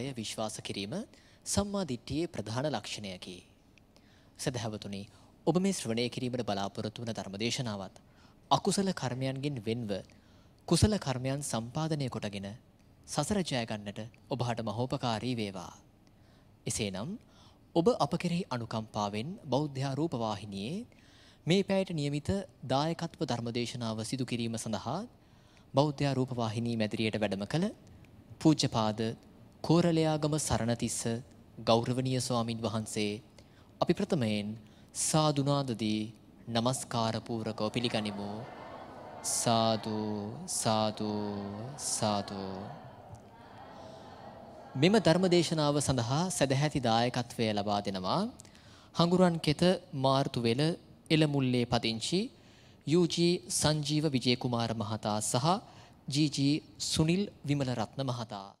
කර්මය කර්මඵලය විශ්වාස කිරීම සම්මා දිට්ඨියේ ප්‍රධාන ලක්ෂණයකි. සදහවතුනි ඔබ මේ ශ්‍රවණය කිරීමට බලාපොරොත්තු වන ධර්මදේශනාවත් අකුසල කර්මයන්ගෙන් වෙන්ව කුසල කර්මයන් සම්පාදනය කොටගෙන සසර ජය ගන්නට ඔබට මහෝපකාරී වේවා. එසේනම් ඔබ අප කෙරෙහි අනුකම්පාවෙන් බෞද්ධ රූපවාහිනියේ මේ පැයට નિયમિત දායකත්ව ධර්මදේශනාව සිදු කිරීම සඳහා බෞද්ධ රූපවාහිනී මැදිරියට වැඩම කළ පූජ්‍යපාද කෝරළයාගම සරණතිස්ස ගෞරවනීය ස්වාමින් වහන්සේ අපි ප්‍රථමයෙන් සාදුනාදදී নমස්කාර පූරකව පිළිගනිමු. සාදු සාදු සාදු. මෙම ධර්මදේශනාව සඳහා සදැහැති දායකත්වය ලබා දෙනවා හඟුරන් කෙත මාර්තුවෙල එළමුල්ලේ පදිංචි UG සංජීව විජේකුමාර මහතා සහ GG සුනිල් විමලරත්න මහතා.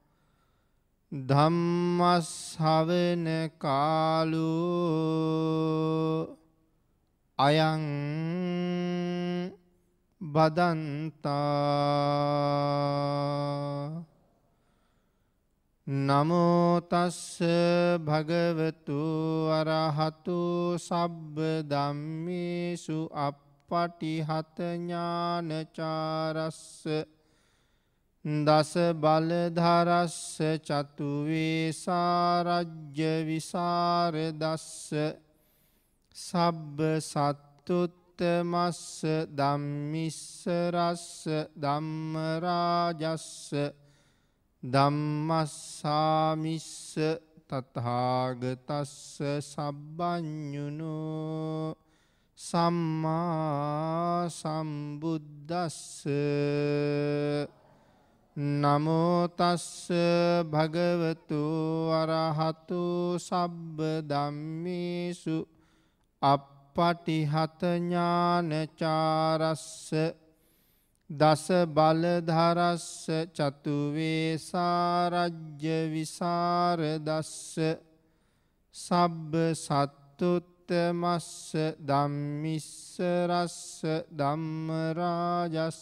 ධම්මස්සවන කාලු අයං බදන්තා. නමෝතස්ස භගවතු අරහතු සබ්බ දම්මේසු අපපටිහතඥානචාරස්ස දස බලධරස්ස චතුවේ සාරජ්‍ය විසාරදස්ස සබ්බ සත්තුත්තමස්ස දම්මිස්සරස්ස දම්මරාජස්ස ධම්මස්සාමිස්ස තථාගතස්ස සබ්බඤුනෝ සම්මා සම්බුද්දස්ස නමෝ තස්ස භගවතු අරහතු සබ්බ ධම්මේසු අප්පටිහත ඥානචාරස්ස දස බලධරස්ස චතුවේ සාරජ්‍ය විසරදස්ස සබ්බ සත්තුත්තමස්ස ධම්මිස්සරස්ස ධම්මරාජස්ස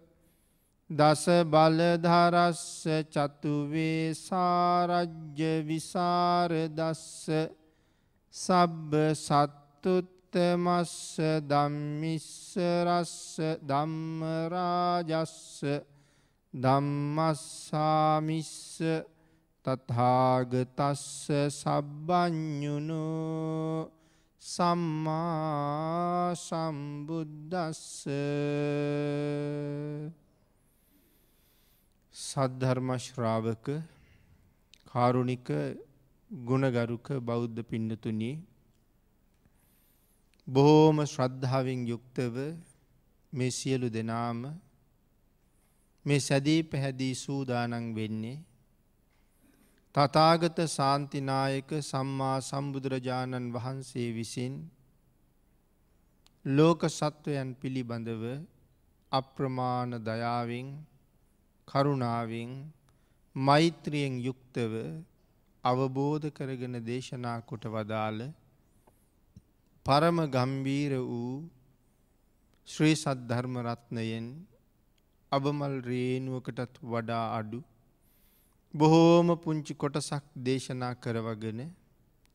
දස බලධරස්ස චතුවේ සාරජ්‍ය විසාරදස්ස සබ්බ සත්තුත්තමස්ස ධම්මිස්සරස්ස ධම්මරාජස්ස ධම්මස්සාමිස්ස තථාගතස්ස සබ්බඤුනෝ සම්මා සම්බුද්දස්ස සද්ධර්ම ශ්‍රාවක කාරුණික ගුණගරුක බෞද්ධ පින්නතුනි බොහෝම ශ්‍රද්ධාවෙන් යුක්තව මේ සියලු දෙනාම මේ සැදී පැහැදී සූදානන් වෙන්නේ තථාගත ශාන්තිනායක සම්මා සම්බුදුරජාණන් වහන්සේ විසින් ලෝක සත්වයන් පිළිබඳව අප්‍රමාණ දයාවෙන් කරුණාවෙන් මෛත්‍රියෙන් යුක්තව අවබෝධ කරගෙන දේශනා කොට වදාළ පරම ගම්බීර වූ ශ්‍රී සද්ධර්ම රත්නයෙන් අබමල් රේනුවකටත් වඩා අඩු බොහෝම පුංචි කොටසක් දේශනා කරවගෙන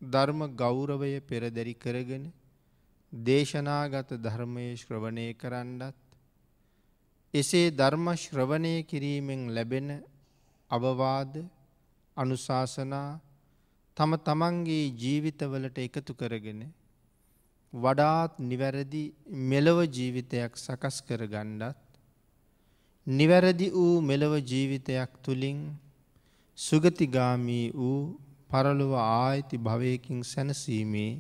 ධර්ම ගෞරවය පෙරදැරි කරගෙන දේශනාගත ධර්මය ශ්‍රවණය කරන්නත් එසේ ධර්ම ශ්‍රවණය කිරීමෙන් ලැබෙන අවවාද අනුශාසනා තම තමන්ගේ ජීවිතවලට එකතු කරගෙන වඩාත් නිවැරදි මෙලව ජීවිතයක් සකස් කර ගණ්ඩත් නිවැරදි වූ මෙලව ජීවිතයක් තුළින් සුගතිගාමී වූ පරලොව ආයිති භවයකින් සැනසීමේ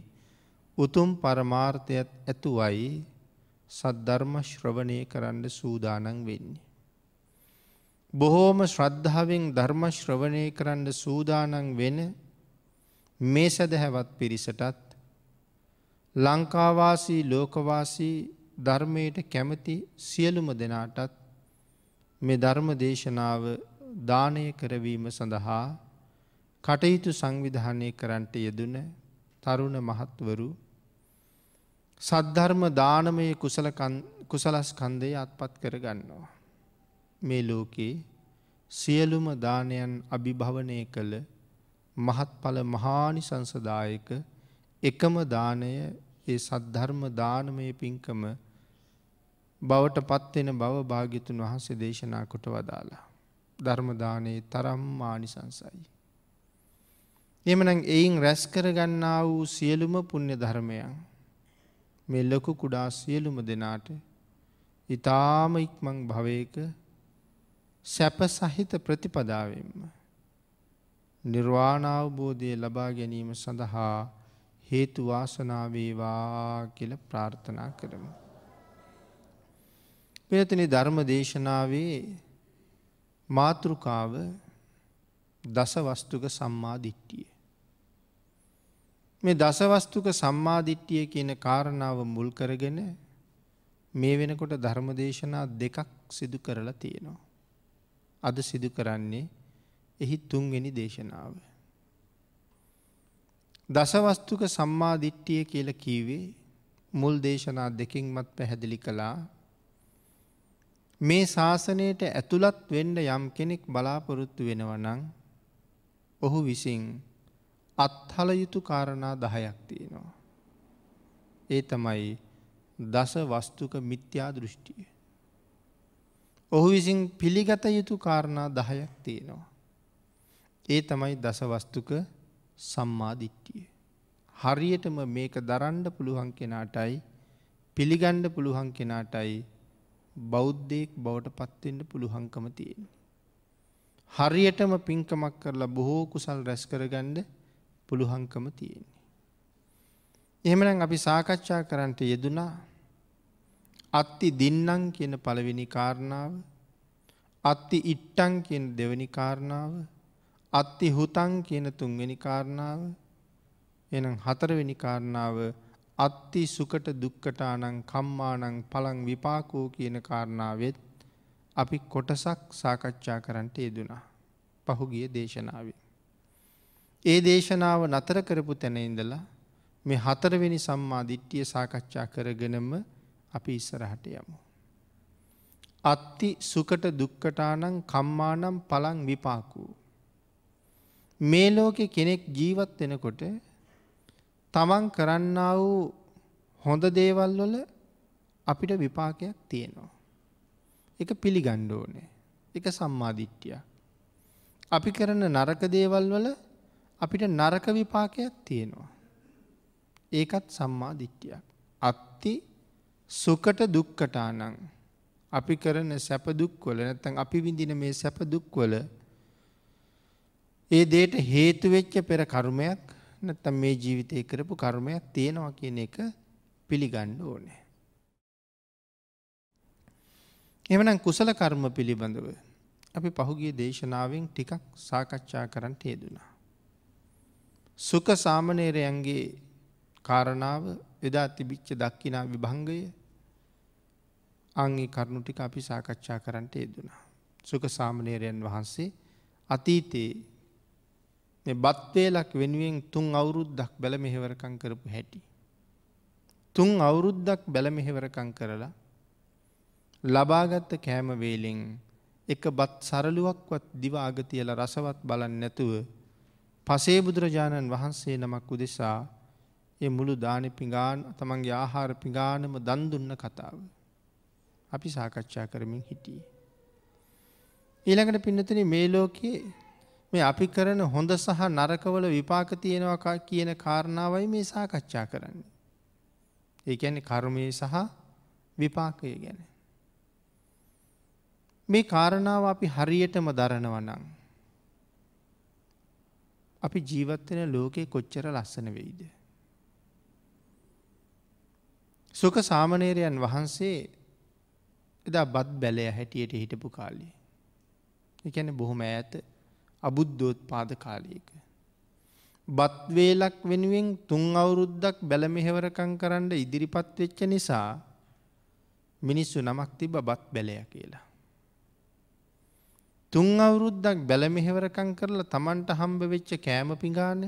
උතුම් පරමාර්ථයත් ඇතුවයි. සද්ධර්ම ශ්‍රවණය කරන්න සූදානන් වෙන්නේ. බොහෝම ශ්‍රද්ධාවෙන් ධර්ම ශ්‍රවණය කරන්න සූදානන් වෙන මේ සැදහැවත් පිරිසටත් ලංකාවාසී ලෝකවාසී ධර්මයට කැමති සියලුම දෙනාටත් මේ ධර්ම දේශනාව දානය කරවීම සඳහා කටයුතු සංවිධානය කරන්ට යෙදුන තරුණ මහත්වරු සද්ධර්ම දානමය කුසලස්කන්දය අත්පත් කරගන්නවා. මේ ලෝකයේ සියලුම දානයන් අභිභවනය කළ මහත්ඵල මහානි සංසදායක එකම දානය ඒ සද්ධර්ම දානමය පින්කම බවට පත්වෙන බව භාගිතුන් වහන්සේ දේශනා කොට වදාලා. ධර්මදානයේ තරම් මානිසංසයි. එමන එයින් රැස් කරගන්නා වූ සියලුම පුුණ්‍ය ධර්මයන් මේ ලොකු කුඩා සියලුම දෙනාට ඉතාම ඉක්මං භවයක සැප සහිත ප්‍රතිපදාවෙන්ම නිර්වාණාවබෝධය ලබා ගැනීම සඳහා හේතු වාසනාවේවා කියල ප්‍රාර්ථනා කරමු. පෙතනි ධර්ම දේශනාවේ මාතෘකාව දසවස්තුක සම්මාධිට්ටිය. මේ දසවස්තුක සම්මාධිට්ටිය කියන කාරණාව මුල් කරගෙන මේ වෙනකොට ධර්මදේශනා දෙකක් සිදු කරලා තියෙනවා. අද සිදු කරන්නේ එහි තුන්වෙනි දේශනාව. දසවස්තුක සම්මාධිට්ටිය කියල කීවේ මුල් දේශනා දෙකින්මත් පැහැදිලි කළා මේ ශාසනයට ඇතුළත් වෙන්ඩ යම් කෙනෙක් බලාපොරොත්තු වෙනවනං ඔහු විසින් අත්හල යුතු කාරණා දහයක් තියෙනවා. ඒ තමයි දස වස්තුක මිත්‍යා දෘෂ්ටිය. ඔහු විසින් පිළිගත යුතු කාරණා දහයක් තියෙනවා. ඒ තමයි දසවස්තුක සම්මාධිට්ටිය. හරියටම මේක දරන්ඩ පුළුවන් කෙනාටයි පිළිගණ්ඩ පුළුවන් කෙනාටයි බෞද්ධයෙක් බවට පත්වෙන්ට පුළුවන්කම තියෙන. හරියටම පින්කමක් කරලා බොහෝ කුසල් රැස් කරගණ්ඩ පුළුහංකම තියෙන්නේ. එහෙමනම් අපි සාකච්ඡා කරන්නට යෙදුනා අත්ති දින්නං කියන පළවෙනි කාරණාව අත්ති ඉට්ටං කියන දෙවැනි කාරණාව අත්ති හුතං කියන තුන්වෙනි කාරණාව එනම් හතරවෙනි කාරණාව අත්ති සුකට දුක්කටානං කම්මානං පළං විපාකෝ කියන කාරණාවත් අපි කොටසක් සාකච්ඡා කරන්නට යෙදුනා පහුගිය දේශනාවේ. ඒ දේශනාව නතර කරපු තැන ඉඳලා මේ හතරවෙනි සම්මා දිට්ටිය සාකච්ඡා කරගෙනම අපි ඉස්සරහට යමු. අත්ති සුකට දුක්කටානං කම්මානම් පලං විපාකූ. මේ ලෝකෙ කෙනෙක් ජීවත් වෙනකොට තමන් කරන්න වූ හොඳ දේවල් වල අපිට විපාකයක් තියෙනවා. එක පිළිගණ්ඩෝනේ එක සම්මාධිට්ටිය. අපි කරන නරක දේවල් වල අපිට නරක විපාකයක් තියෙනවා. ඒකත් සම්මා දිට්ටියක්. අත්ති සුකට දුක්කටානං අපි කරන සැපදුක්වල නැතන් අපි විඳින මේ සැපදුක්වල ඒ දේට හේතුවෙච්ච පෙර කර්මයක් නැත්තම් මේ ජීවිතය කරපු කර්මයක් තියෙනවා කියන එක පිළිගණ්ඩ ඕනෑ. එමනම් කුසල කර්ම පිළිබඳව අපි පහුගේ දේශනාවෙන් ටිකක් සාකච්ඡා කරන්න යෙදුනා. සුක සාමනේරයන්ගේ කාරණාව එදා තිබිච්ච දක්කිනා විභංගය අංගේ කරුණු ටික අපි සාකච්ඡා කරන්නට යෙදුනා. සුක සාමනේරයන් වහන්සේ අතීතයේ බත්වේලක් වෙනුවෙන් තුන් අවුරුද්දක් බැල මෙහෙවරකං කරපු හැටි. තුන් අවුරුද්දක් බැල මෙහෙවරකං කරලා ලබාගත්ත කෑම වේලෙන් එක බත් සරලුවක්වත් දිවාග තියල රසවත් බලන් නැතුව පසේ බුදුරජාණන් වහන්සේ නමක් උදෙසා ඒ මුළු දානෙ පිඟාන තමන්ගේ ආහාර පිඟානම දන්දුන්න කතාව. අපි සාකච්ඡා කරමින් හිටියේ. ඊළඟට පින්නතන මේ ලෝකයේ මේ අපි කරන හොඳ සහ නරකවල විපාක තියෙනවා කියන කාරණාවයි මේ සාකච්ඡා කරන්නේ. ඒ ඇni කර්මය සහ විපාකය ගැන. මේ කාරණාව අපි හරියටම දරනවනං. අපි ජීවත්වෙන ලෝකයේ කොච්චර ලස්සන වෙයිද. සුක සාමනේරයන් වහන්සේ එදා බත් බැලය හැටියට හිටපු කාලේ. එකැන බොහොම ඈත අබුද්ධෝත් පාද කාලයක. බත්වේලක් වෙනුවෙන් තුන් අවුරුද්දක් බැලමෙහෙවරකං කරන්න ඉදිරිපත් වෙච්ච නිසා මිනිස්සු නමක් තිබ බත් බැලය කියලා. තුන් අවුරුද්දක් බැලමෙහෙවරකං කරලා තමන්ට හම්බ වෙච්ච කෑම පිඟාන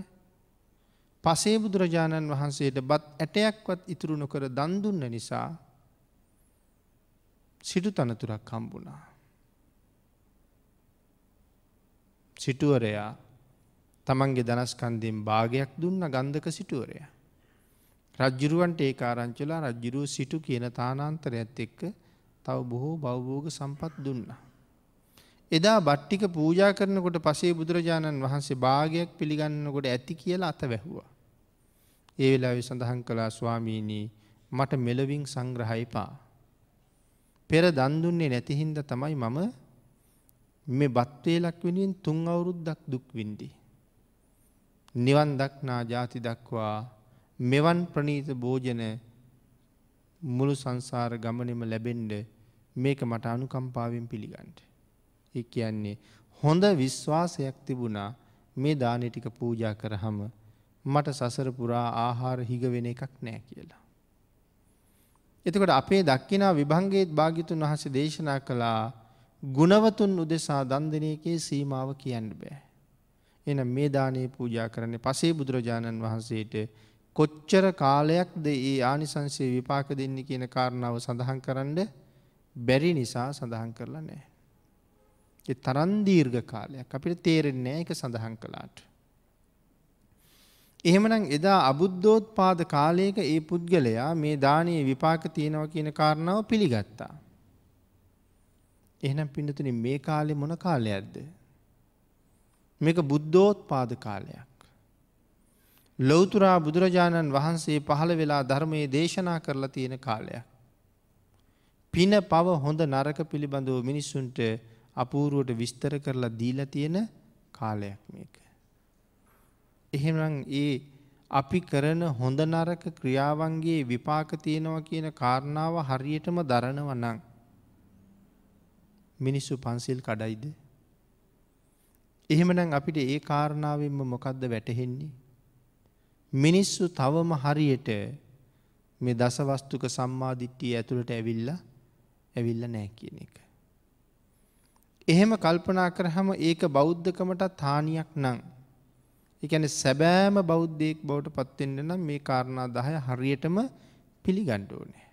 පසේ බුදුරජාණන් වහන්සේට බත් ඇටයක්වත් ඉතුරු නොකර දන්දුන්න නිසා සිටු තනතුරක් හම්බුණා. සිටුවරයා තමන්ගේ දනස්කන්දයෙන් භාගයක් දුන්න ගන්ධක සිටුවරය. රජ්ජුරුවන්ට ඒ ආරංචලා රජ්ජුරුව සිටු කියන තානාන්තරයත් එක්ක තව බොහෝ බවබෝග සම්පත් දුන්න. එදා බට්ටික පූජා කරනකොට පසේ බුදුරජාණන් වහන්සේ භාගයක් පිළිගන්නකොට ඇති කියලා අත වැැහුවා. ඒ වෙලාවෙ සඳහන් කලා ස්වාමීණී මට මෙලවින් සංග්‍රහයිපා. පෙර දන්දුන්නේ නැතිහින්ද තමයි මම මේ බත්වේලක් වෙනුවෙන් තුන් අවුරුද්දක් දුක්වින්දී. නිවන් දක්නා ජාති දක්වා මෙවන් ප්‍රනීත භෝජන මුළු සංසාර ගමනෙම ලැබෙන්ඩ මේක මට අනුකම්පාවෙන් පිළිගන්ට. එ කියන්නේ හොඳ විශ්වාසයක් තිබුණා මේ දානටික පූජා කරහම මට සසර පුරා ආහාර හිගවෙන එකක් නෑ කියලා. එතකොට අපේ දක්කිනා විභංගේත් භාගිතුන් වහස දේශනා කළා ගුණවතුන් උදෙසා දන්දනයකේ සීමාව කියන්න බෑ. එන මේ දානයේ පූජා කරන්නේ පසේ බුදුරජාණන් වහන්සේට කොච්චර කාලයක්ද ඒ ආනිසංසේ විපාක දෙන්න කියන කාරණාව සඳහන් කරන්න බැරි නිසා සඳහන් කරලා නෑ. තරන්දීර්ඝ කාලයක් අපිට තේරෙන්නේ එක සඳහන් කලාට. එහෙමනම් එදා අබුද්ධෝත් පාද කාලයක ඒ පුද්ගලයා මේ දානයේ විපාක තියෙනව කියන කාරණාව පිළිගත්තා. එහෙනම් පිඩතුන මේ කාලෙ මොන කාලයක්ද. මේක බුද්ධෝත් පාද කාලයක්. ලොවතුරා බුදුරජාණන් වහන්සේ පහළ වෙලා ධර්මයේ දේශනා කරලා තියෙන කාලයක්. පින පව හොඳ නරක පිළිබඳව මිනිස්සුන්ට අපූරුවට විස්තර කරලා දීල තියෙන කාලයක් මේක. එහෙනම් ඒ අපි කරන හොඳ නරක ක්‍රියාවන්ගේ විපාක තියෙනවා කියන කාරණාව හරියටම දරනව නං. මිනිස්සු පන්සිල් කඩයිද. එහෙමනම් අපිට ඒ කාරණාවෙන්ම මොකක්ද වැටහෙන්නේ. මිනිස්සු තවම හරියට මේ දසවස්තුක සම්මාධිට්ටිය ඇතුළට ඇවිල්ල ඇවිල්ල නෑ කියන එක. එහෙම කල්පනා කරහම ඒක බෞද්ධකමටත් හානියක් නං. එකන සැබෑම බෞද්ධයෙක් බවට පත්වෙන්න නම් මේ කාරණා දහය හරියටම පිළිගණ්ඩෝනෑ.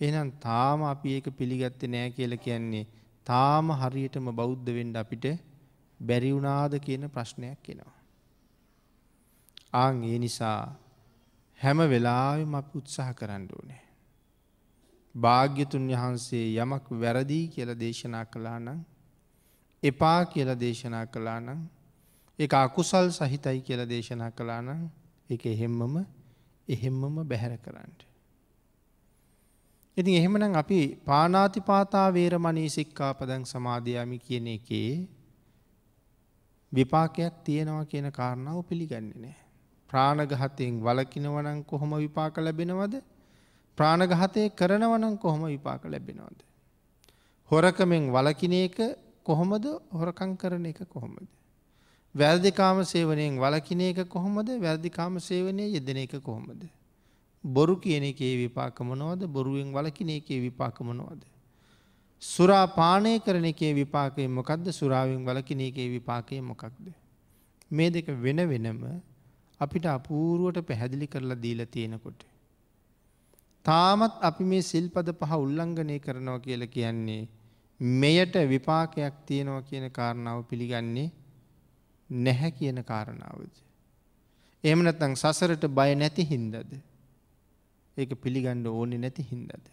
එනම් තාම අපි ඒක පිළිගත්තේ නෑ කියල කියන්නේ තාම හරියටම බෞද්ධ වෙන්ඩ අපිට බැරිවුනාද කියන ප්‍රශ්නයක් කෙනවා. ආං ඒ නිසා හැම වෙලාවෙම අප උත්සාහ කරන්න ඕනේ. භාග්‍යතුන් වහන්සේ යමක් වැරදිී කියල දේශනා කලා නම් එපා කියල දේශනා කලා නම් එක අකුසල් සහිතයි කියල දේශනා කලා නම් එක එහෙම්මම එහෙම්මම බැහැර කරන්නට. ඉතින් එහෙමනම් අපි පානාතිපාතා වේරමණී සික්කාපදං සමාධයාමි කියන එකේ විපාකයක් තියෙනවා කියන කාරණාව පිළිගන්නේ නෑ. ප්‍රාණගහතයෙන් වලකිනවනං කොහොම විපාක ලැබෙනවද ප්‍රාණගහතය කරනවනං කොහොම විපාක ලැබෙනවද. හොරකමෙන් වලකින එක කොහොමද හොරකං කරන එක කොහොමද. වැල්දිකාම සේවනයෙන් වලකින එක කොහොමද වැල්දිකාම සේවනය යෙදෙන එක කොහොමද. බොරු කියන එකේ විපාකමනොවද බොරුවෙන් වලකින එකේ විපාකමනොවද. සුරා පානය කරන එකේ විපාකය මොකක්ද සුරාවෙන් වලකින එකේ විපාකය මොකක්ද. මේ දෙක වෙන වෙනම අපිට අපූරුවට පැහැදිලි කරලා දීල තියෙනකොට. තාමත් අපි මේ සිල්පද පහ උල්ලංඝනය කරනවා කියල කියන්නේ මෙයට විපාකයක් තියෙනවා කියන කාරණාව පිළිගන්නේ නැහැ කියන කාරණාවද. එමනත්තං සසරට බය නැති හින්දද. ඒක පිළිගණ්ඩ ඕනෙ නැති හින්දද.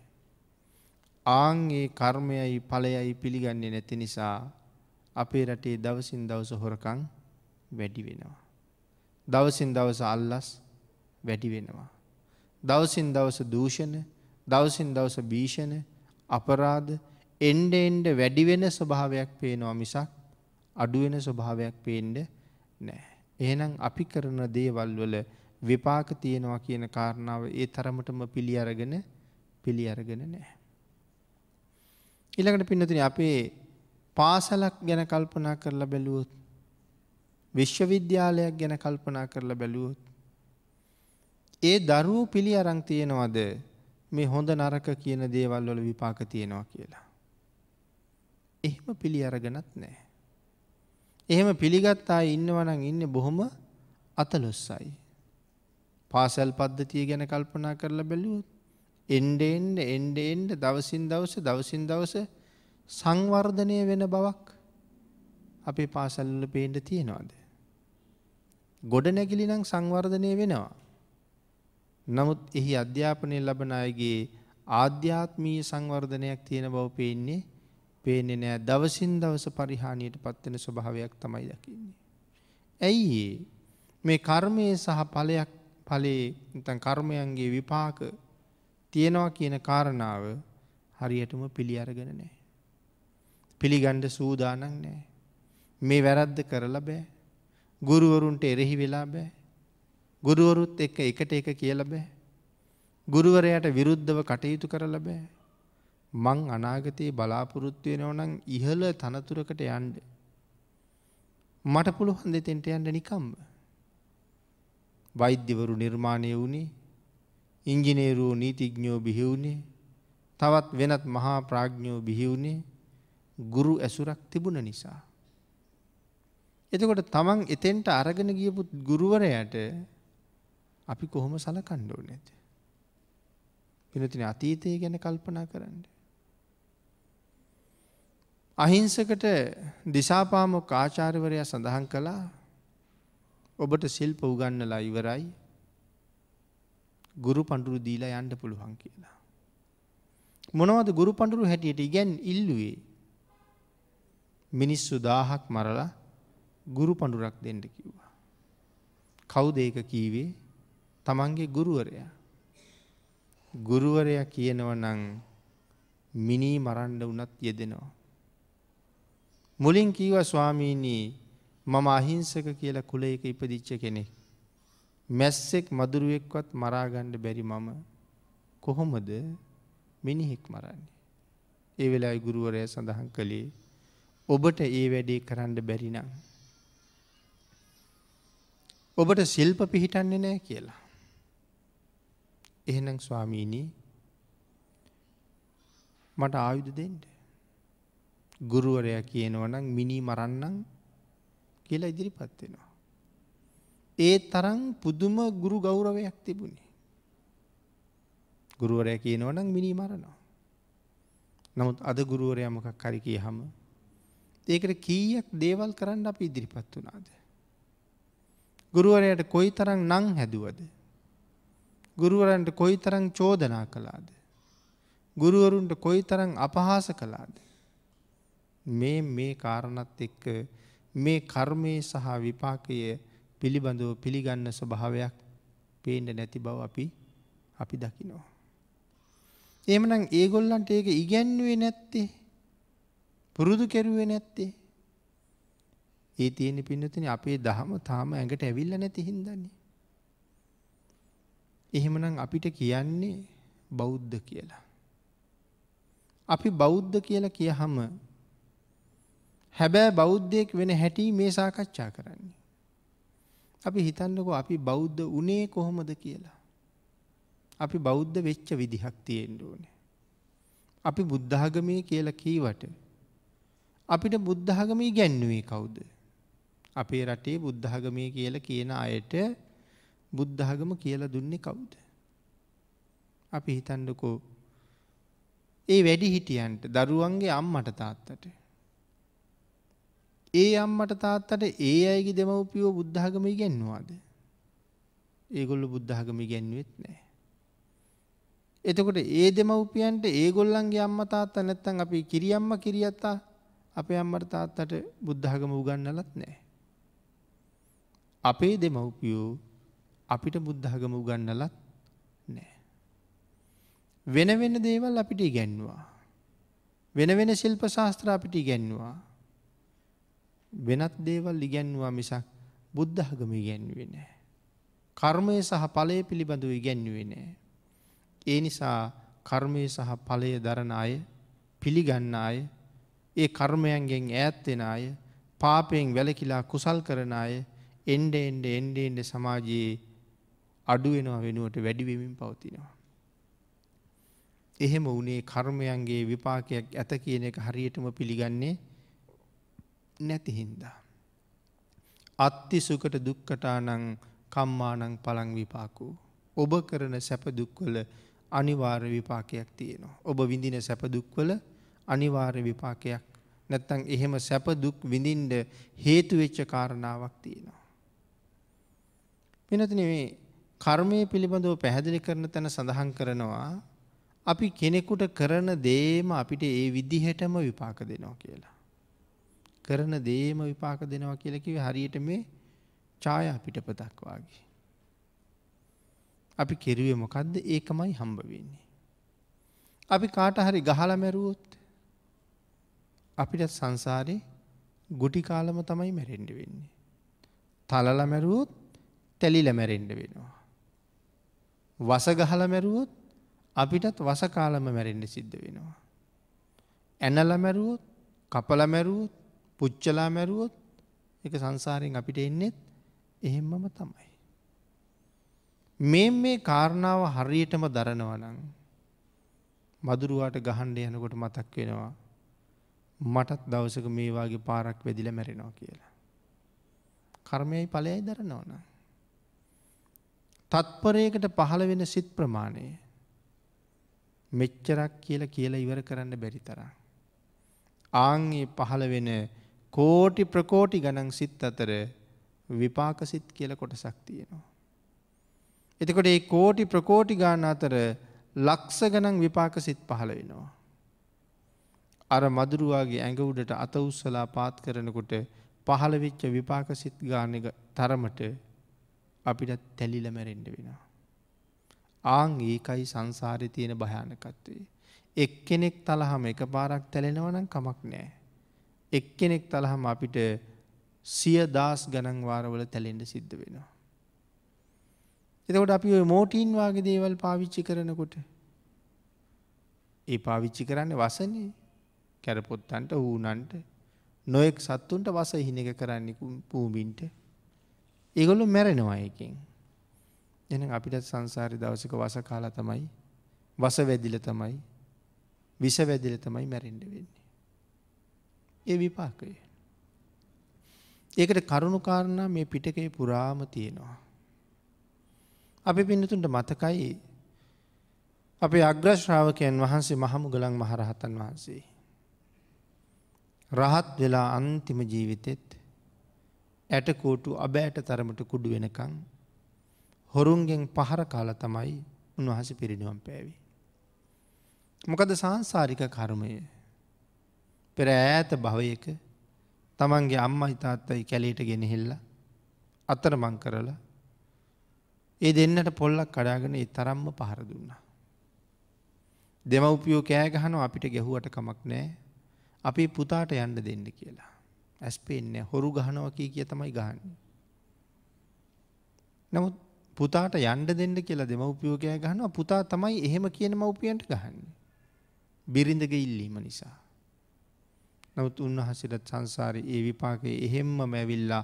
ආන්ගේ කර්මයයි පලයයි පිළිගන්නේ නැති නිසා අපේ රටේ දවසින් දවස හොරකං වැඩි වෙනවා. දවසින් දවස අල්ලස් වැඩි වෙනවා. දවසින් දවස දූෂණ දවසින් දවස භීෂණ අපරාධ එන්ඩ එන්ඩ වැඩිවෙන ස්වභාවයක් පේනවා මිසක් අඩුවෙන ස්වභාවයක් පේන්ඩ නෑ. එහෙනම් අපි කරන දේවල් වල විපාක තියෙනවා කියන කාරණාව ඒ තරමටම පිළි අරගෙන පිළි අරගෙන නෑ. ඉළඟට පින්නතින අපේ පාසලක් ගැන කල්පනා කරලා බැලුවොත් විශ්වවිද්‍යාලයක් ගැන කල්පනා කරලා බැලුවොත් ඒ දරුවෝ පිළි අරං තියෙනවද මේ හොඳ නරක කියන දේවල් වල විපාක තියෙනවා කියලා. එහෙම පිළි අරගනත් නෑ. එහෙම පිළිගත් අය ඉන්නවනං ඉන්න බොහොම අතලොස්සයි. පාසැල් පද්ධතිය ගැන කල්පනා කරලා බැලුවොත් එන්ඩ එන්ඩ එන්ඩ එන්ඩ දවසින් දවස දවසින් දවස සංවර්ධනය වෙන බවක් අපේ පාසල්ල පේන්ඩ තියෙනවාද. ගොඩ නැගිලි නම් සංවර්ධනය වෙනවා. නමුත් එහි අධ්‍යාපනය ලබන අයගේ ආධ්‍යාත්මීය සංවර්ධනයක් තියෙන බව පේන්නේ පේනෙ නෑ දවසින් දවස පරිහානියට පත්වෙන ස්වභාවයක් තමයි දකින්නේ. ඇයි මේ කර්මය සහ පලයක් පලේ තන් කර්මයන්ගේ විපාක තියෙනවා කියන කාරණාව හරියටම පිළි අරගෙන නෑ. පිළිගණ්ඩ සූදානන් නෑ. මේ වැරද්ද කරලා බෑ. ගුරුවරුන්ට එරෙහි වෙලා බෑ. ගුරුවරුත් එක්ක එකට එක කියල බෑ. ගුරුවරයට විරුද්ධව කටයුතු කරල බෑ. මං අනාගතයේ බලාපොරොත්තුවය නොනං ඉහල තනතුරකට යන්ඩ. මට පුළුවන් දෙතෙන්ට යන්න නිකම්ම. වෛද්‍යවරු නිර්මාණය වුණේ ඉංජිනේරූ නීතිඥෝ බිහිවුණේ තවත් වෙනත් මහා ප්‍රාඥ්ඥෝ බිහිවුණේ ගුරු ඇසුරක් තිබුණ නිසා. එතකොට තමන් එතෙන්ට අරගෙන ගියපුත් ගුරුවරයට අපි කොහොම සලකණ්ඩෝ නැත. පිනතින අතීතය ගැන කල්පනා කරන්න. අහිංසකට දිසාපාමොක් ආචාර්යවරයා සඳහන් කළා ඔබට සිල්ප උගන්නලා ඉවරයි ගුරු පණ්ඩුරු දීලා යන්න පුළුවන් කියලා. මොනවද ගුරු පණ්ඩුරු හැටියට ඉගැන් ඉල්ලුවේ මිනිස්සු දාහක් මරලා ගුරු පණුරක් දෙන්න කිව්වා. කවුද ඒක කීවේ තමන්ගේ ගුරුවරයා. ගුරුවරයා කියනව නං මිනී මරන්ඩ වනත් යෙදෙනවා. මුලින් කීව ස්වාමීනී මම අහිංසක කියලා කුලයක ඉපදිච්ච කෙනෙක්. මැස්සෙක් මදුරුවෙක්වත් මරාගණ්ඩ බැරි මම කොහොමද මිනිහෙක් මරන්නේ. ඒ වෙලා ගුරුවරය සඳහන් කළේ ඔබට ඒ වැඩේ කරන්න බැරිනම්. ඔබට සිල්ප පිහිටන්නේ නෑ කියලා. එහෙනම් ස්වාමීණී මට ආයුධ දෙන්ට. ගුරුවරයා කියනවනම් මිනි මරන්නම් කියලා ඉදිරිපත් වෙනවා. ඒ තරම් පුදුම ගුරු ගෞරවයක් තිබුණේ. ගුරුවරය කියනවනම් මිනි මරනවා. නමුත් අද ගුරුවරය මොකක් කරි කිය හම ඒකට කීයක් දේවල් කරන්න අප ඉදිරිපත් වනාද. ගුරුවරයට කොයි තරම් නං හැදුවද. ගුරුවරන්ට කොයි තරං චෝදනා කළාද. ගුරුවරුන්ට කොයි තරං අපහාස කළාද. මේ මේ කාරණත් එක්ක මේ කර්මය සහ විපාකය පිළිබඳව පිළිගන්න ස්වභාවයක් පේන්ඩ නැති බව අපි අපි දකිනවා. එමනම් ඒගොල්ලන්ට ඒක ඉගැන්නුවේ නැත්තේ පුරුදු කෙරුවේ නැත්තේ ඒ තියෙන පින්නතින අපේ දහම තාම ඇඟට ඇවිල්ල නැති හින්දන්නේ. එහෙමනම් අපිට කියන්නේ බෞද්ධ කියලා. අපි බෞද්ධ කියලා කිය හම හැබෑ බෞද්ධයෙක් වෙන හැටි මේ සාකච්ඡා කරන්නේ. අපි හිතන්නකෝ අපි බෞද්ධ උනේ කොහොමද කියලා. අපි බෞද්ධ වෙච්ච විදිහක් තියෙන්ට ඕනේ. අපි බුද්ධාගමය කියලා කීවට අපිට බුද්ධාගමී ගැන්නුවේ කවුද. අපේ රටේ බුද්ධාගමය කියල කියන අයට බුද්ධාගම කියල දුන්නේ කවුද. අපි හිතන්ඩකෝ ඒ වැඩි හිටියන්ට දරුවන්ගේ අම්මට තාත්තට. ඒ අම්මට තාත්තට ඒ අයගේ දෙමවපියෝ බුද්ධාගම ඉගැන්වාද. ඒගොල්ල බුද්ධාගම ඉගැන්වෙත් නෑ. එතකොට ඒ දෙමවපියන්ට ඒගොල්ලන්ගේ අම්ම තාත්ත නැත්තන් අපි කිරියම්ම කිරියත්තා අපේ අම්මට තාත්තට බුද්ධාගම උගන්නලත් නෑ. අපේ දෙමව්පියෝ අපිට බුද්ධාගම උගන්නලත් නෑ. වෙන වෙන දේවල් අපිට ඉගැන්වා. වෙන වෙන ශිල්ප ශාස්ත්‍ර අපිට ඉගැන්වා. වෙනත් දේවල් ඉගැන්වා මිසක් බුද්ධහගම ඉගැන්වේ නෑ. කර්මය සහ පලය පිළිබඳව ඉගැන්වේ නෑ. ඒ නිසා කර්මය සහ පලය දරන අය පිළිගන්න අය ඒ කර්මයන්ගෙන් ඈත්වෙන අය පාපයෙන් වැලකිලා කුසල් කරන අය එන්ඩ එන්ඩ එන්ඩ එන්ඩ සමාජයේ අඩුවෙනවා වෙනුවට වැඩිවීමින් පවතිනවා. එහෙම වනේ කර්මයන්ගේ විපාකයක් ඇත කියන එක හරියටම පිළිගන්නේ නැතිහින්දා. අත්ති සුකට දුක්කටානං කම්මානං පළං විපාකූ. ඔබ කරන සැපදුක්වල අනිවාර්ය විපාකයක් තියෙනවා. ඔබ විඳින සැපදුක්වල අනිවාර්ය විපාකයක් නැත්තං එහෙම සැපදුක් විඳින්ඩ හේතුවෙච්ච කාරණාවක් තියෙනවා. පිනතින මේ කර්මය පිළිබඳව පැහැදිලි කරන තැන සඳහන් කරනවා අපි කෙනෙකුට කරන දේම අපිට ඒ විදිහටම විපාක දෙනවා කියලා. කරන දේම විපාක දෙනවා කියලකිව හරියට මේ ඡාය අපිට පතක් වගේ. අපි කෙරුවේ මොකක්ද ඒකමයි හම්බ වෙන්නේ. අපි කාට හරි ගහල මැරුවොත් අපිට සංසාරේ ගුටි කාලම තමයි මැරෙන්ඩ වෙන්නේ. තලල මැරුවොත් තැලිල මැරෙන්ඩ වෙනවා. වසගහල මැරුවොත් අපිටත් වසකාලම මැරෙන්ඩ සිද්ධ වෙනවා. ඇනල මැරුවොත් කපල මැරුවොත් පුච්චලා මැරුවොත් එක සංසාරයෙන් අපිට එන්නෙත් එහෙම්මම තමයි. මේ මේ කාරණාව හරියටම දරනවනං මදුරුවාට ගහන්ඩ යනකොට මතක් වෙනවා මටත් දවසක මේවාගේ පාරක් වෙදිල මැරෙනවා කියලා. කර්මයයි පලයයි දරනවන. තත්පරයකට පහළ වෙන සිත් ප්‍රමාණය මෙච්චරක් කියල කියලා ඉවර කරන්න බැරි තරම්. ආංගේ පහළ වෙන කෝටි ප්‍රකෝටි ගණන් සිත් අතර විපාකසිත් කියල කොටසක් තියෙනවා. එතකොට ඒ කෝටි ප්‍රකෝටි ගාන අතර ලක්ස ගණන් විපාකසිත් පහළ වෙනවා. අර මදුරුවාගේ ඇඟ උඩට අත උස්සලා පාත් කරනකොට පහළ වෙච්ච විපාකසිත් ගානක තරමට අපිට තැලිල මැරෙන්ඩ වෙනවා. ආං ඒකයි සංසාරය තියෙන භයානකත්වේ. එක්කෙනෙක් තලහම එක පාරක් තැලෙනවනම් කමක් නෑ. එක්කෙනෙක් තලහම අපිට සිය දස් ගණන් වාරවල තැලෙන්ට සිද්ධ වෙනවා. එතකොට අපි ඔය මෝටීන් වගේ දේවල් පාවිච්චි කරනකොට ඒ පාවිච්චි කරන්න වසනේ කැරපොත්තන්ට ඌනන්ට නොයෙක් සත්තුන්ට වස හින එක කරන්න පූමින්ට ඒගොල්ලු මැරෙනවා එකෙන් එන අපිට සංසාරි දවසක වස කාලා තමයි වස වැදිල තමයි විස වැදිල තමයි මැරෙන්ඩ වෙන්නේ. ඒ විපාකය. ඒකට කරුණු කාරණා මේ පිටකේ පුරාම තියෙනවා. අපි පින්නතුන්ට මතකයි අපේ අග්‍රශ්‍රාවකයන් වහන්සේ මහමුගලන් මහරහතන් වහන්සේ. රහත් වෙලා අන්තිම ජීවිතෙත් ඇටකෝටු අබෑට තරමට කුඩු වෙනකං හොරුන්ගෙන් පහර කාල තමයි උන්වහස පිරිනිවම් පෑවි. මොකද සංසාරික කර්මය පෙර ඈත භවයක තමන්ගේ අම්ම හිතාත්තයි කැලේට ගෙනහෙල්ල අතර මං කරලා ඒ දෙන්නට පොල්ලක් කඩාගෙන ඒ තරම්ම පහර දුන්නා. දෙමව්පියෝ කෑගහන අපිට ගැහුවට කමක් නෑ අපි පුතාට යන්න දෙන්න කියලා. ඇස් පෙන්නේ හොරු ගහනවකී කිය තමයි ගහන්නේ. නමුත් පුතාට යන්ඩ දෙන්න කියලා දෙමවපියෝකෑ ගහනවා පුතා තමයි එහෙම කියන මව්පියන්ට ගහන්නේ. බිරිඳග ඉල්ලීම නිසා. නමුත් උන්වහසිරත් සංසාරය ඒ විපාකයේ එහෙම්ම මැවිල්ලා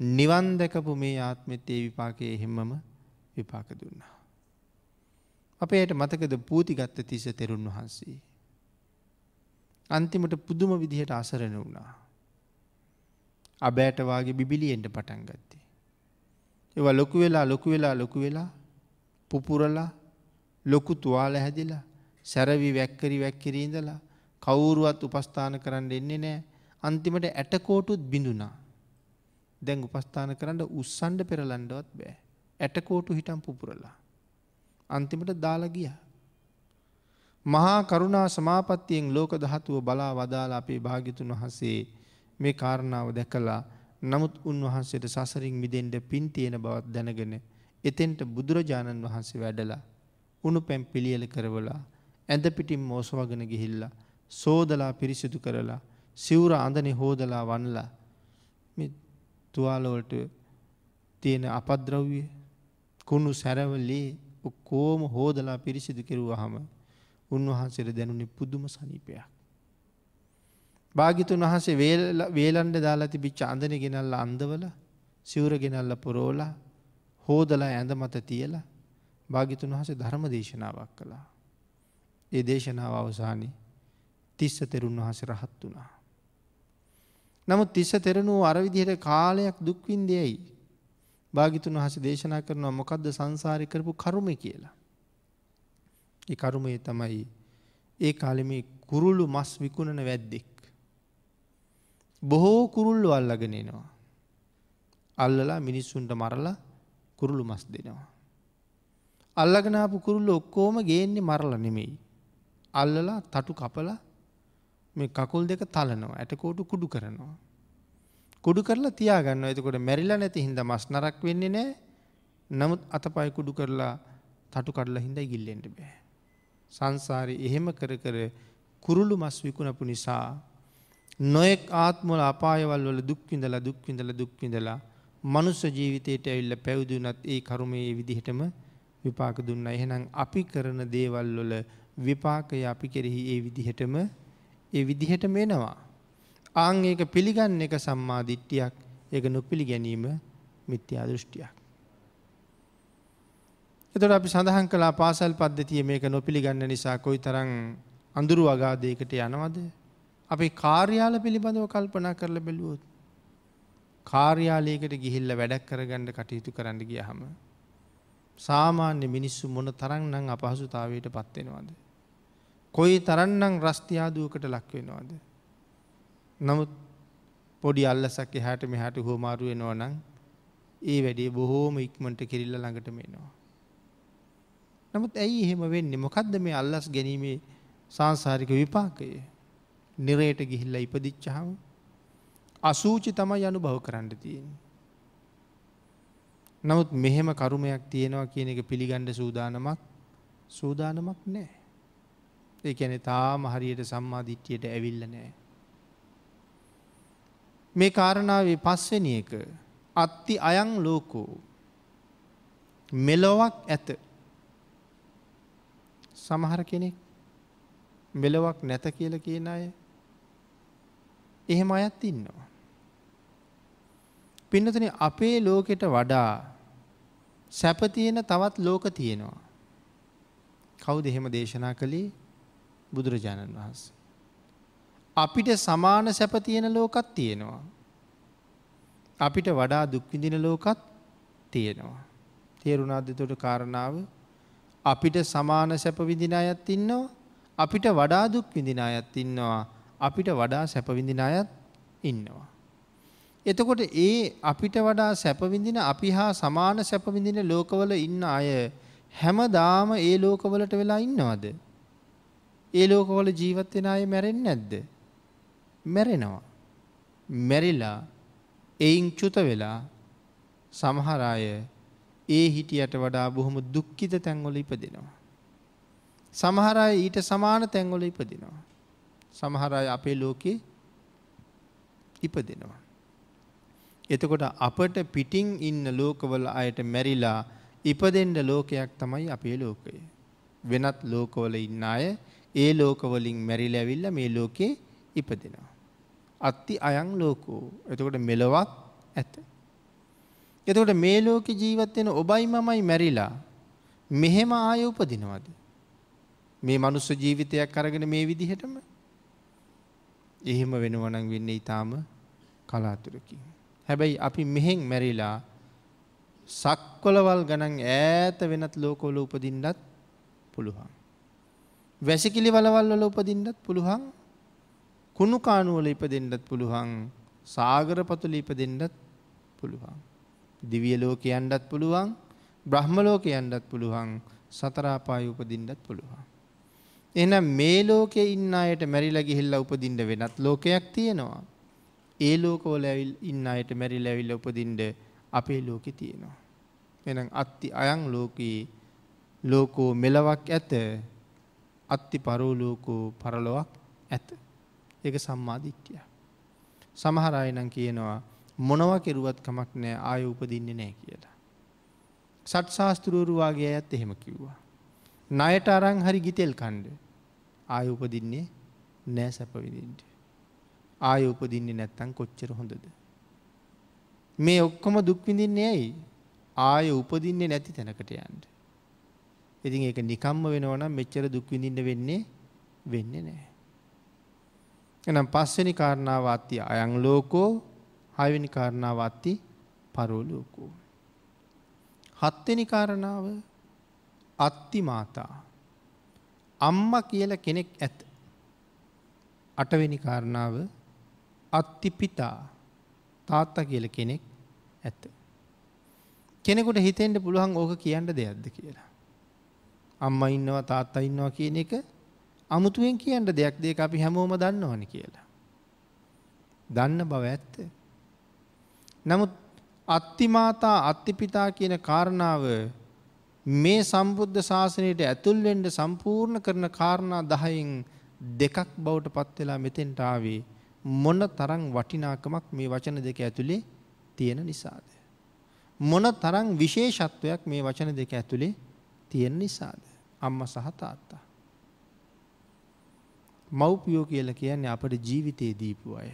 නිවන් දැකපු මේ ආත්මෙත් ඒ විපාකයේ එහෙම්මම විපාක දුන්නා. අපේයට මතකද පූතිගත්ත තිස තෙරුන් වහන්සේ. අන්තිමට පුදුම විදිහට අසරණ වුණා. අබෑටවාගේ බිබිලියෙන්ට පටන් ගත්තේ. ඒව ලොකු වෙලා ලොකු වෙලා ලොකු වෙලා පුපුරලා ලොකු තුවාල හැදිලා සැරවි වැක්කරි වැක්කිරීඳලා කවුරුවත් උපස්ථාන කරන්න එන්නේ නෑ අන්තිමට ඇටකෝටුත් බිඳුනා. දැන් උපස්ථාන කරන්න උත්සන්ඩ පෙරලන්ඩවත් බෑ. ඇටකෝටු හිටම් පුපුරලා. අන්තිමට දාලගිය. මහා කරුණා සමාපත්තියෙන් ලෝක දහතුව බලා වදාලා අපේ භාගිතුන් වහසේ මේ කාරණාව දැකලා නමුත් උන්වහන්සේට සසරින් මිදෙන්ට පින් තියෙන බවත් දැනගෙන එතෙන්ට බුදුරජාණන් වහන්සේ වැඩලා උණු පැම් පිළියල කරවලා ඇඳ පිටිම් මෝසවගෙන ගිහිල්ලා සෝදලා පිරිසිදු කරලා සිවුර අඳනෙ හෝදලා වන්නලා තුවාලවලට තියෙන අපද්‍රව්ය කුණු සැරවල්ලේ ඔක්කෝම හෝදලා පිරිසිදු කෙරුවහම උන්වහන්සේට දැනුනේ පුදුම සනීපයක්. භාගිතුන් වහන්සේ වේලන්ඩ දාලා තිබිච්ච අඳන ගෙනල්ල අන්දවල සිවුර ගෙනල්ල පුරෝලා හෝදලා ඇඳ මත තියලා භාගිතුන් වහසේ ධර්ම දේශනාවක් කළා. ඒ දේශනාව අවසානි තිස්ස තෙරුන් වහස රහත් වුණා. නමුත් තිස්ස තෙරණූ අරවිදිහට කාලයක් දුක්වින්දයයි භාගිතුන් වහස දේශනා කරනවා මොකක්ද සංසාරි කරපු කරුම කියලා. ඒ කරුමේ තමයි ඒ කාලෙමේ කුරුල්ලු මස් විකුණන වැද්දෙක්. බොහෝ කුරුල්ලු අල්ලගෙනනවා. අල්ලලා මිනිස්සුන්ට මරලා කුරුළු මස් දෙනවා. අල්ලගෙනාපු කුරුල්ල ඔක්කෝම ගේන්නේ මරල නෙමෙයි. අල්ලලා තටු කපලා මේ කකුල් දෙක තලනවා ඇටකෝටු කුඩු කරනවා. කුඩු කරලා තියාගන්න එතකොට මැරිලා නැති හින්ද මස් නරක් වෙන්නේ නෑ නමුත් අතපයි කුඩු කරලා තටු කඩලා හින්දයි ගිල්ලෙන්ට බෑ. සංසාරය එහෙම කර කර කුරුළු මස් විකුණපු නිසා නොයෙක් ආත්මොල අපායවල් වල දුක්විඳල දුක්විඳල දුක්විඳලා මනුස්ස ජීවිතයට ඇවිල්ල පැවදුනත් ඒ කරුමේ විදිහටම විපාක දුන්න එහෙනම් අපි කරන දේවල් වල විපාකය අපි කෙරෙහි ඒ විදිහටම ඒ විදිහට මෙනවා. ආං ඒක පිළිගන්න එක සම්මා දිට්ටියක් ඒක නොපිළි ගැනීම මිත්‍යා දෘෂ්ටියක්. එතොට අපි සඳහන් කලා පාසල් පද්ධතිය මේක නොපිළිගන්න නිසා කොයි තරං අඳුරු අගාදයකට යනවද. අපි කාර්යාල පිළිබඳව කල්පනා කරල බැලුවොත්. කාර්යාලයකට ගිහිල්ල වැඩක් කරගණ්ඩ කටයුතු කරන්න ගිය හම. සාමාන්‍ය මිනිස්සු මොන තරන්නම් අපහසුතාවයට පත්වෙනවාද. කොයි තරන්නම් රස්තියාදුවකට ලක්වෙනවාද. නමුත් පොඩි අල්ලසක් එහට මෙහට හෝමාරු වෙනවා නං ඒ වැඩේ බොහෝම ඉක්මට කිරිල්ල ළඟට මෙනවා. නමුත් ඇයි එහෙම වෙන්නේ මොකක්ද මේ අල්ලස් ගැනීමේ සංසාරික විපාකය නිරයට ගිහිල්ල ඉපදිච්චහම අසූචි තමයි අනු භව කරන්න තියෙන. නමුත් මෙහෙම කරුමයක් තියෙනවා කියන එක පිළිගණ්ඩ සූදානමක් සූදානමක් නෑ. ඒ ඇන තාම හරියට සම්මාධිට්්‍යයට ඇවිල්ල නෑ. මේ කාරණාවේ පස්වෙනි එක අත්ති අයං ලෝකෝ මෙලොවක් ඇත සමහර කෙනෙක් මෙලොවක් නැත කියල කියන අය එහෙම අයත් ඉන්නවා. පින්නතන අපේ ලෝකෙට වඩා සැපතියෙන තවත් ලෝක තියෙනවා. කවු දෙහෙම දේශනා කළේ බුදුරජාණන් වහන්ස. අපිට සමාන සැපතියෙන ලෝකත් තියෙනවා. අපිට වඩා දුක්විදින ලෝකත් තියෙනවා. තේරුණාද තොට කාරණාව අපිට සමාන සැප විදින අයත් ඉන්නවා අපිට වඩා දුක් විදින අයත් ඉන්නවා අපිට වඩා සැපවිඳින අයත් ඉන්නවා. එතකොට ඒ අපිට වඩා සැපවිඳින අපි හා සමාන සැපවිඳින ලෝකවල ඉන්න අය හැමදාම ඒ ලෝකවලට වෙලා ඉන්නවද. ඒ ලෝකවල ජීවත්වෙන අය මැරෙන් නැද්ද. මැරෙනවා. මැරිලා එයින් චුත වෙලා සමහරාය ඒ හිටියට වඩා බොහොම දුක්කිත තැන්වල ඉපදෙනවා. සමහරය ඊට සමාන තැන්වල ඉපදිනවා. සමහරය අපේ ලෝකේ ඉපදෙනවා. එතකොට අපට පිටිං ඉන්න ලෝකවල අයට මැරිලා ඉපදෙන්ඩ ලෝකයක් තමයි අපේ ලෝකය. වෙනත් ලෝකවල ඉන්න අය ඒ ලෝකවලින් මැරිල ඇවිල්ල මේ ලෝකේ ඉපදෙනවා. අත්ති අයං ලෝකෝ එතකොට මෙලොවක් ඇත. එතකොට මේ ලෝක ජීවත්වෙන ඔබයි මමයි මැරිලා මෙහෙම ආය උපදිනවද. මේ මනුස්ස ජීවිතයක් අරගෙන මේ විදිහටම එහෙම වෙනවනං වෙන්න ඉතාම කලාතුරකින්. හැබැයි අපි මෙහෙන් මැරිලා සක්කොලවල් ගණන් ඈත වෙනත් ලෝකෝල උපදින්නත් පුළුවන්. වැසිකිලි වලවල්වල උපදින්නත් පුළුවන් කුණු කානුවල ඉපදෙන්ඩත් පුළුවන් සාගර පතුල ඉපදෙන්ඩත් පුළුවන්. දිවිය ලෝකයන්ඩත් පුළුවන් බ්‍රහ්ම ලෝකයන්ඩත් පුළුවන් සතරාපාය උපදින්ඩත් පුළුවන්. එනම් මේ ලෝකෙ ඉන්න අයට මැරිලා ගිහිල්ලා උපදින්න වෙනත් ලෝකයක් තියෙනවා. ඒ ලෝකවල ඇවිල් ඉන්න අයට මැරිලා ඇවිල්ලා උපදින්න අපේ ලෝකෙ තියෙනවා. එහෙනම් අත්ති අයං ලෝකේ ලෝකෝ මෙලවක් ඇත අත්ති පරෝලෝකෝ පරලොවක් ඇත. ඒක සම්මාධිට්්‍යය. සමහර අයනම් කියනවා මොනව කෙරුවත් කමක් නෑ ආය උපදින්නේ නෑ කියලා. සට් ශාස්තෘරුවාගේ ඇත් එහෙම කිව්වා. නයට අරං හරි ගිතෙල් කණ්ඩ ආය උපදින්නේ නෑ සැපවිදින්ට. ආය උපදින්නේ නැත්තං කොච්චර හොඳද. මේ ඔක්කොම දුක්විඳින්නේ ඇයි ආය උපදින්නේ නැති තැනකට යන්ට. ඉතින් ඒක නිකම්ම වෙනවනම් මෙච්චර දුක්විඳින්න වෙන්නේ වෙන්න නෑ. එනම් පස්වනි කාරණාව අත්ති අයං ලෝකෝ හයවැනි කාරණාව අත්ති පරෝලෝකෝ. හත්වෙනි කාරණාව අත්ති මාතා. අම්ම කියල කෙනෙක් ඇත. අටවෙනි කාරණාව අත්ති පිතා තාත්තා කියල කෙනෙක් ඇත. කෙනෙකුට හිතෙන්ට පුළුවන් ඕක කියන්න දෙයක්ද කියලා. අම්ම ඉන්නවා තාත්තා ඉන්නවා කියන එක අමුතුවෙන් කියන්න දෙයක් දෙක අපි හැමෝම දන්න ඕන කියලා. දන්න බව ඇත්ත. නමුත් අත්තිමාතා අත්තිපිතා කියන කාරණාව මේ සම්බුද්ධ ශාසනයට ඇතුල්වෙන්ඩ සම්පූර්ණ කරන කාරණා දහයින් දෙකක් බවට පත්වෙලා මෙතෙන්ටාවේ මොන තරං වටිනාකමක් මේ වචන දෙක ඇතුළේ තියෙන නිසාද. මොන තරං විශේෂත්වයක් මේ වචන දෙක ඇතුළේ තියෙන නිසාද. අම්ම සහ තාත්තා. මව්පියෝ කියල කියන්නේ අපට ජීවිතයේ දීපු අය.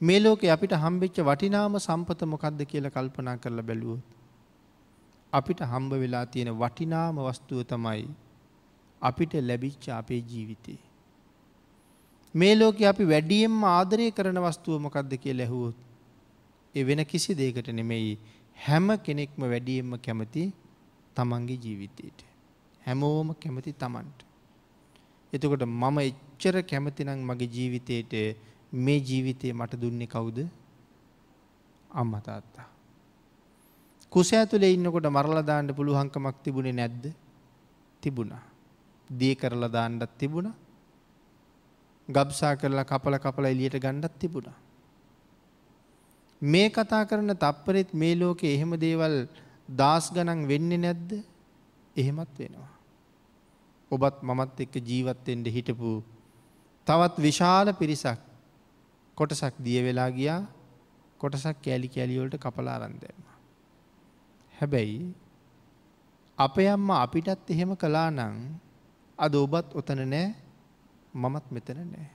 මේ ලෝකෙ අපිට හම්බෙච්ච වටිනාම සම්පත මොකක්ද කියල කල්පනා කරලා බැලුවොත්. අපිට හම්බ වෙලා තියෙන වටිනාම වස්තුව තමයි අපිට ලැබිච්ච අපේ ජීවිතේ. මේ ලෝක අපි වැඩියෙන්ම ආදරය කරන වස්තුව මොකක්ද කිය ලැහුවොත්. එ වෙන කිසි දේකට නෙමෙයි හැම කෙනෙක්ම වැඩියෙන්ම කැමති තමන්ගේ ජීවිතයට. හැමෝම කැමති තමන්ට. එතකොට මම එච්චර කැමතිනම් මගේ ජීවිතයට මේ ජීවිතය මට දුන්නේ කවුද අම්මතාත්තා. කුස ඇතුළේ ඉන්නකොට මරලදාන්න පුළුවන්කමක් තිබුණේ නැද්ද තිබුණා. දී කරලා දාන්නත් තිබුණ ගබ්සා කරලා කපල කපල එලියට ගණ්ඩත් තිබුණා. මේ කතා කරන තප්පරෙත් මේ ලෝකෙ එහෙම දේවල් දස් ගණන් වෙන්නේ නැද්ද එහෙමත් වෙනවා. ඔබත් මමත් එක්ක ජීවත්තෙන්ට හිටපු තවත් විශාල පිරිසක් කොටසක් දිය වෙලා ගියා කොටසක් කෑලි කෑලිවලට කපලාරන්දෑම. හැබැයි අපේ අම්ම අපිටත් එහෙම කලා නං අද ඔබත් ඔතන නෑ මමත් මෙතන නෑ.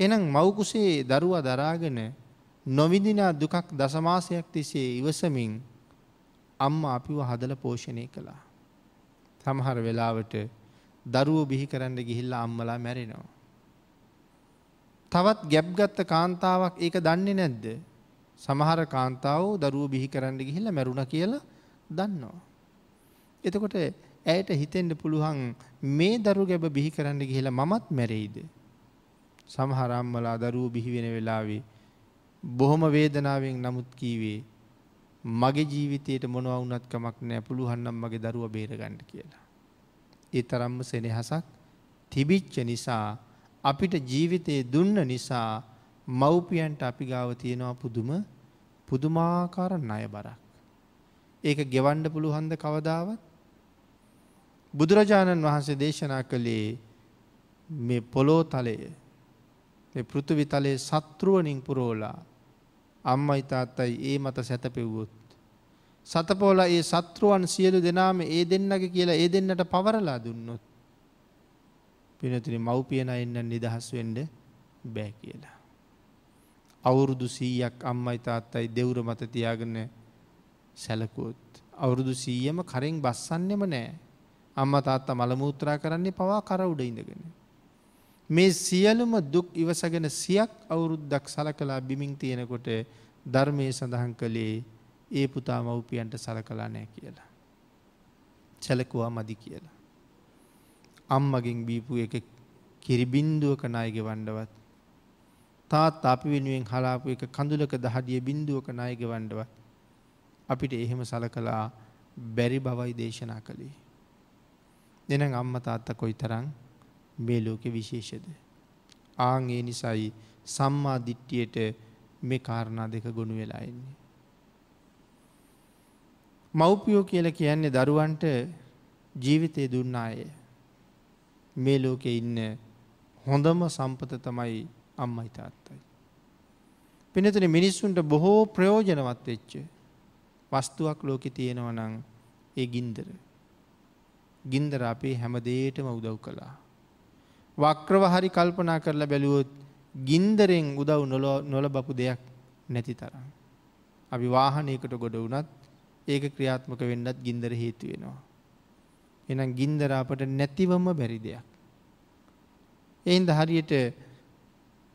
එනම් මවකුසේ දරුව දරාගෙන නොවිදිනා දුකක් දසමාසයක් තිසේ ඉවසමින් අම්ම අපිව හදල පෝෂණය කළා. සමහර වෙලාවට දරුවෝ බිහි කරන්න ගිහිල්ලා අම්මලා මැරෙනවා. තවත් ගැබ්ගත්ත කාන්තාවක් ඒක දන්නේ නැද්ද. සමහර කාන්තාව දරුව බිහි කරන්න ගිහිල්ල මැරුණ කියලා දන්නවා. එතකොට ඇයට හිතෙන්ට පුළුවන් මේ දරු ගැබ බිහි කරන්න ගිහිලා මමත් මැරෙයිද. සමහරම්මලා දරුව බිහිවෙන වෙලාවේ බොහොම වේදනාවෙන් නමුත් කීවේ මගේ ජීවිතයට මොනව වුනත්කමක් නෑ පුළුවන්නම් මගේ දරුව බේරගණ්ඩ කියලා. ඒ තරම්ම සෙනෙහසක් තිබිච්ච නිසා අපිට ජීවිතයේ දුන්න නිසා මව්පියන්ට අපි ගාව තියෙනවා පුදුම පුදුමාකාර ණය බරක්. ඒක ගෙවන්න පුළුවන්ද කවදාවත්? බුදුරජාණන් වහන්සේ දේශනා කළේ මේ පොළෝ තලය මේ පෘථිවි තලයේ සත්‍රුවණින් පුරෝලා අම්මයි තාත්තයි ඒ මත සැතපෙව්වොත් සතපෝලා ඒ සත්‍රුවන් සියලු දෙනාම ඒ දෙන්නගේ කියලා ඒ දෙන්නට පවරලා දුන්නොත් පිනතින මව්පියන එන්න නිදහස් වෙන්ඩ බෑ කියලා. අවුරුදු සීයක් අම්මයි තාත්තයි දෙවුර මත තියාගන්න සැලකුවොත්. අවුරුදු සීයම කරෙන් බස්සන්නෙම නෑ අම්ම තාත්තා මළමූත්‍රා කරන්නේ පවා කර උඩ ඉඳගෙන. මේ සියලුම දුක් ඉවසගෙන සියක් අවුරුද්දක් සල කලා බිමින් තියෙනකොට ධර්මය සඳහන් කළේ ඒ පුතා මව්පියන්ට සල කලා නෑ කියලා. සැලකුවා මදි කියලා. අම්මගෙන් බීපු එක කිරිබින්දුවක නායග වණ්ඩවත්. තාත් අපි වෙනුවෙන් හලාපු එක කඳුලක දහඩිය බින්දුවක නායග වණ්ඩවත්. අපිට එහෙම සලකලා බැරි බවයි දේශනා කළේ. දෙන අම්ම තාත්ත කොයි තරං මේ ලෝකෙ විශේෂද. ආං ඒ නිසයි සම්මා දිට්ටියට මේ කාරණා දෙක ගොුණු වෙලා එන්නේ. මව්පියෝ කියල කියන්නේ දරුවන්ට ජීවිතය දුන්න අය මේ ලෝකෙ ඉන්න හොඳම සම්පත තමයි අම්මයි තාත්තයි. පිනතුන මිනිස්සුන්ට බොහෝ ප්‍රයෝජනවත් වෙච්ච වස්තුවක් ලෝකෙ තියෙනවනං ඒ ගින්දර. ගින්දර අපේ හැමදේටම උදව් කළා. වක්‍රව හරි කල්පනා කරලා බැලුවොත් ගින්දරෙන් උදව් නොල බපු දෙයක් නැති තරම්. අපි වාහනයකට ගොඩ වුනත් ඒක ක්‍රියාත්මක වෙන්නත් ගින්දර හේතු වෙනවා. එනම් ගින්දර අපට නැතිවම බැරි දෙයක්. එයින්ද හරියට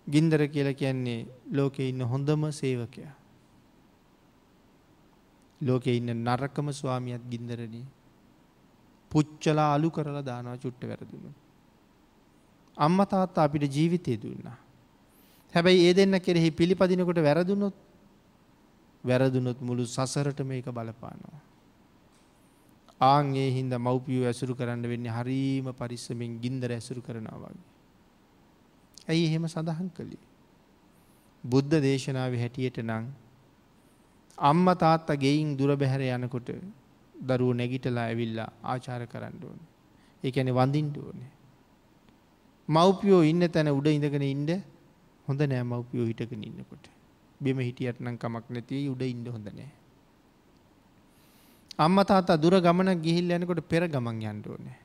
ගින්දර කියල කියන්නේ ලෝකෙ ඉන්න හොඳම සේවකයා. ලෝකෙ ඉන්න නරකම ස්වාමියත් ගින්දරදී. පුච්චලා අලු කරලා දානවා චුට්ට වැරදුණු. අම්ම තාත්තා අපිට ජීවිතය දුන්නා. හැබැයි ඒ දෙන්න කෙරෙහි පිළිපදිනකොට වැරදුනොත් වැරදුනොත් මුළු සසරට මේක බලපානවා. ආන්ගේ හින්ද මව්පියෝ ඇසුරු කරන්න වෙන්නේ හරීම පරිස්සමෙන් ගින්දර ඇසුරු කරනවා වගේ. ඇයි එහෙම සඳහන් කළේ. බුද්ධ දේශනාව හැටියට නං අම්ම තාත්තා ගෙයින් දුර බැහැර යනකොට දරුව නැගිටලා ඇවිල්ලා ආචාර කරන්න ඕන. ඒඇන වඳින්ට ඕනේ. මව්පියෝ ඉන්න තැන උඩ ඉඳගෙන ඉන්ඩ හොඳ නෑ මව්පියෝ හිටගෙන ඉන්නකොට. බෙම හිටියටනම් කමක් නැතිව උඩ ඉන්න හොඳ නෑ. අම්ම තාතා දුර ගමනක් ගිහිල් යනකොට පෙර ගමන් යන්න ඕනේ.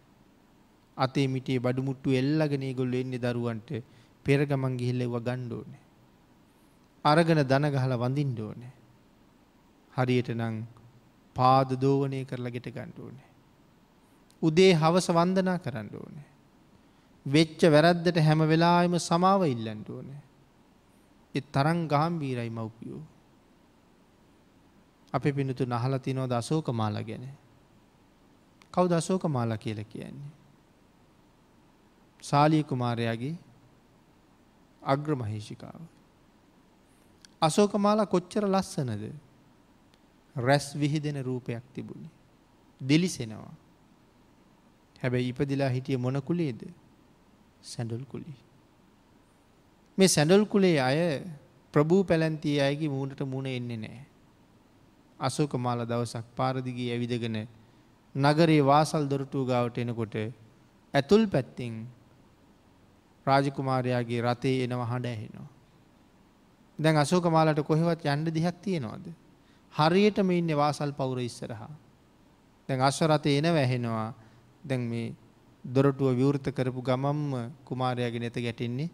අතේ මිටේ බඩුමුට්ටු එල්ලගෙන ගොල්ල එන්නේ දරුවන්ට පෙර ගමන් ගිහිල්ලෙව ගණ්ඩ ඕනේ. අරගෙන දන ගහල වඳින්ඩ ඕනේ. හරියට නං පාද දෝවනය කරලා ගෙට ගණ්ඩ ඕනේ. උදේ හවස වන්දනා කරන්න ඕනේ. වෙච්ච වැරද්දට හැම වෙලාම සමාව ඉල්ලන්ඩ ඕනේ. එ තරං ගාම්බීරයි මව්පියෝ. අපි පිනතු නහල තිනෝ දසෝක මාලා ගැන. කව් දසෝක මාලා කියල කියන්නේ. සාලිය කුමාරයාගේ අග්‍ර මහේෂිකාව. අසෝක මාලා කොච්චර ලස්සනද රැස් විහිදෙන රූපයක් තිබුණි. දෙලිසෙනවා. හැබැයි ඉපදිලා හිටිය මොනකුලේද සැඩල් කුලි. මේ සැඩල් කුලේ අය ප්‍රභූ පැලැන්තිය අයගේ මූුණට මුණ එන්නේ නෑ. අසෝක මාල දවසක් පාරදිගී ඇවිදගෙන නගරේ වාසල් දොරටූ ගාවට එනකොට ඇතුල් පැත්තිං රාජකුමාරයාගේ රතේ එනව හඬ ඇහෙනවා. දැන් අසෝක මාලට කොහෙවත් යන්ඩ දිහක් තියෙනවාද. හරියටම ඉන්න වාසල් පවුර ඉස්සරහා. දැන් අශ්වරතය එන වැහෙනවා දැන් මේ දොරටුව විවෘත කරපු ගමම්ම කුමාරයාගෙන එත ගැටෙන්නේ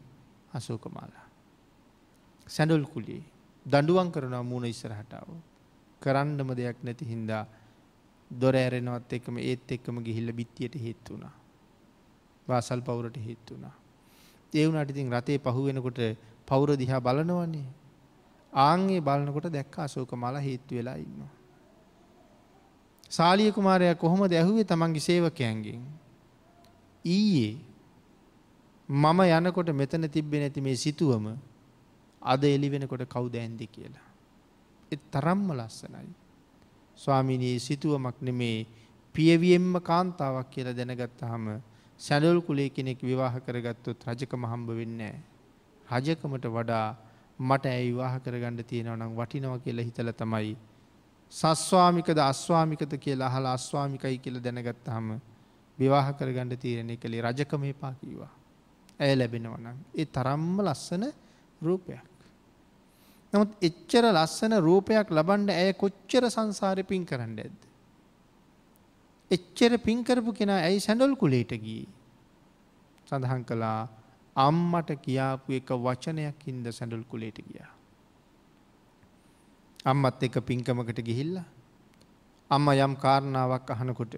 අසෝකමාලා. සැඩුල් කුලේ දඩුවන් කරනවා මූුණ ඉස්සරහටාව. කරන්නම දෙයක් නැති හින්දා දොර ඇරෙනවත් එකම ඒත් එක්කම ගිහිල්ල බිත්තියට හේත් වුණා. වාසල් පවුරට හේත් වුණා. ඒවුනට ඉතින් රතේ පහුවෙනකොට පවුර දිහා බලනවන්නේ. ආංගේ බලනකොට දැක්ක අසෝක මල හේත්තු වෙලා ඉන්නවා. සාලිය කුමාරය කොහොම දැහුවේ තමන්ගේ සේවකයන්ගෙන්. ඊයේ මම යනකොට මෙතන තිබ්බෙ නැති මේ සිතුවම අද එලි වෙනකොට කවුද ඇන්දි කියලා. එ තරම්ම ලස්සනයි. ස්වාමිනී සිතුවමක් නෙමේ පියවියෙන්ම කාන්තාවක් කියලා දැනගත්ත හම සැඩල් කුලේ කෙනෙක් විවාහ කරගත්තොත් රජකම හම්බ වෙන්නේ. රජකමට වඩා මට ඇයි විවාහ කරගන්න තියෙනව නම් වටිනව කියලා හිතල තමයි. සස්වාමිකද අස්වාමිකත කියලා අහලා අස්වාමිකයි කියල දැනගත්ත හම විවාහ කරගන්න තීරණය කළේ රජකම එපා කීවා. ඇය ලැබෙනවනම්. ඒ තරම්ම ලස්සන රූපයක්. නමුත් එච්චර ලස්සන රූපයක් ලබන්ඩ ඇය කොච්චර සංසාරය පින් කරන්න ඇද්ද. එච්චර පින්කරපු කෙනා ඇයි සැඩොල් කුලේට ගී. සඳහන් කළා අම්මට කියාපු එක වචනයක් හින්ද සැඩුල් කුලේට ගියා. අම්මත් එක පින්කමකට ගිහිල්ල අම්ම යම් කාරණාවක් අහනකොට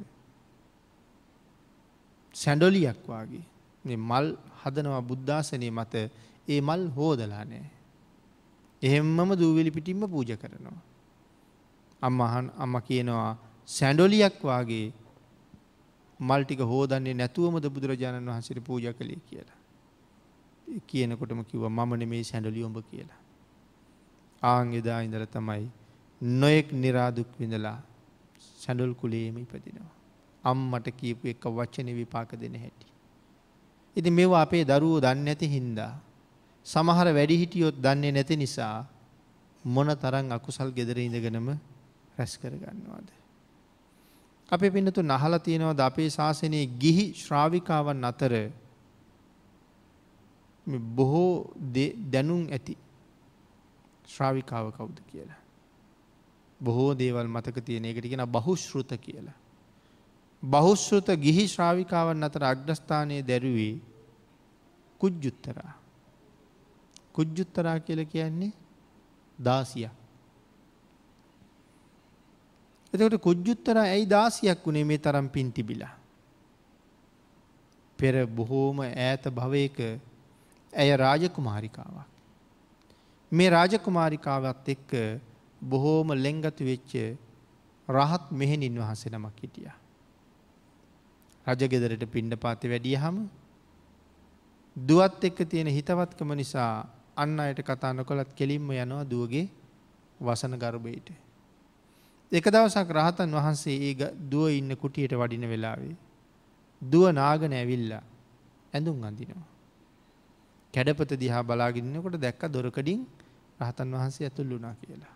සැඩොලියක් වගේ මල් හදනවා බුද්ධාසනය මත ඒ මල් හෝදලා නෑ. එහෙම්මම දූවිලි පිටිම්ම පූජ කරනවා. අම්මහන් අම්ම කියනවා සැඩොලියක් වගේ මල්ටික හෝදන්නේ නැතුවමද බුදුරජාණන් වහන්සට පූජ කළේ කියලා. කියනකොටම කිව මමන මේ සැඩලි ඔඹ කියලා. ආංගෙදා ඉඳර තමයි නොයෙක් නිරාදුක් විඳලා සැඩල් කුලේම ඉපදිනවා. අම්මට කියපු එක වච්චන විපාක දෙන හැටි. ඉති මෙවා අපේ දරුවෝ දන්න ඇති හින්දා. සමහර වැඩිහිටියොත් දන්නේ නැති නිසා මොන තරන් අකුසල් ගෙදර ඉඳගෙනම රැස් කරගන්නවාද. අපේ පින්නතු නහල තියෙනවද අපේ ශාසනයේ ගිහි ශ්‍රාවිකාවන් අතර බොහෝ දැනුම් ඇති ශ්‍රාවිකාව කවුද කියලා. බොහෝ දේවල් මතක තියෙන එකට කියෙන බහුශ්ෘත කියලා. බහුශ්ෘත ගිහි ශ්‍රාවිකාවන් අතර අග්‍රස්ථානය දැරුවේ කුජ්ජුත්තරා. කුජ්ජුත්තරා කියල කියන්නේ දාසියක්. එතකට කුජ්ජුත්තර ඇයි දාසියක් වුණේ මේ තරම් පින් තිබිලා. පෙර බොහෝම ඈත භවයක ඇය රාජකුමාරිකාවක්. මේ රාජකුමාරිකාවත් එක්ක බොහෝම ලෙංගතු වෙච්ච රහත් මෙහෙණින් වහසේ නමක් හිටිය. රජගෙදරට පිණ්ඩ පාති වැඩිය හම දුවත් එක්ක තියෙන හිතවත්කම නිසා අන්න අයට කතා නොකොළත් කෙලින්ම යනවා දුවගේ වසන ගර්භයට. එක දවසක් රහතන් වහන්සේ ඒ දුව ඉන්න කුටියට වඩින වෙලාවේ. දුව නාගන ඇවිල්ලා ඇඳුම් අඳිනවා. කැඩපත දිහා බලාගින්නකොට දැක්ක දොරකඩින් රහතන් වහන්සේ ඇතුල්ලුනා කියලා.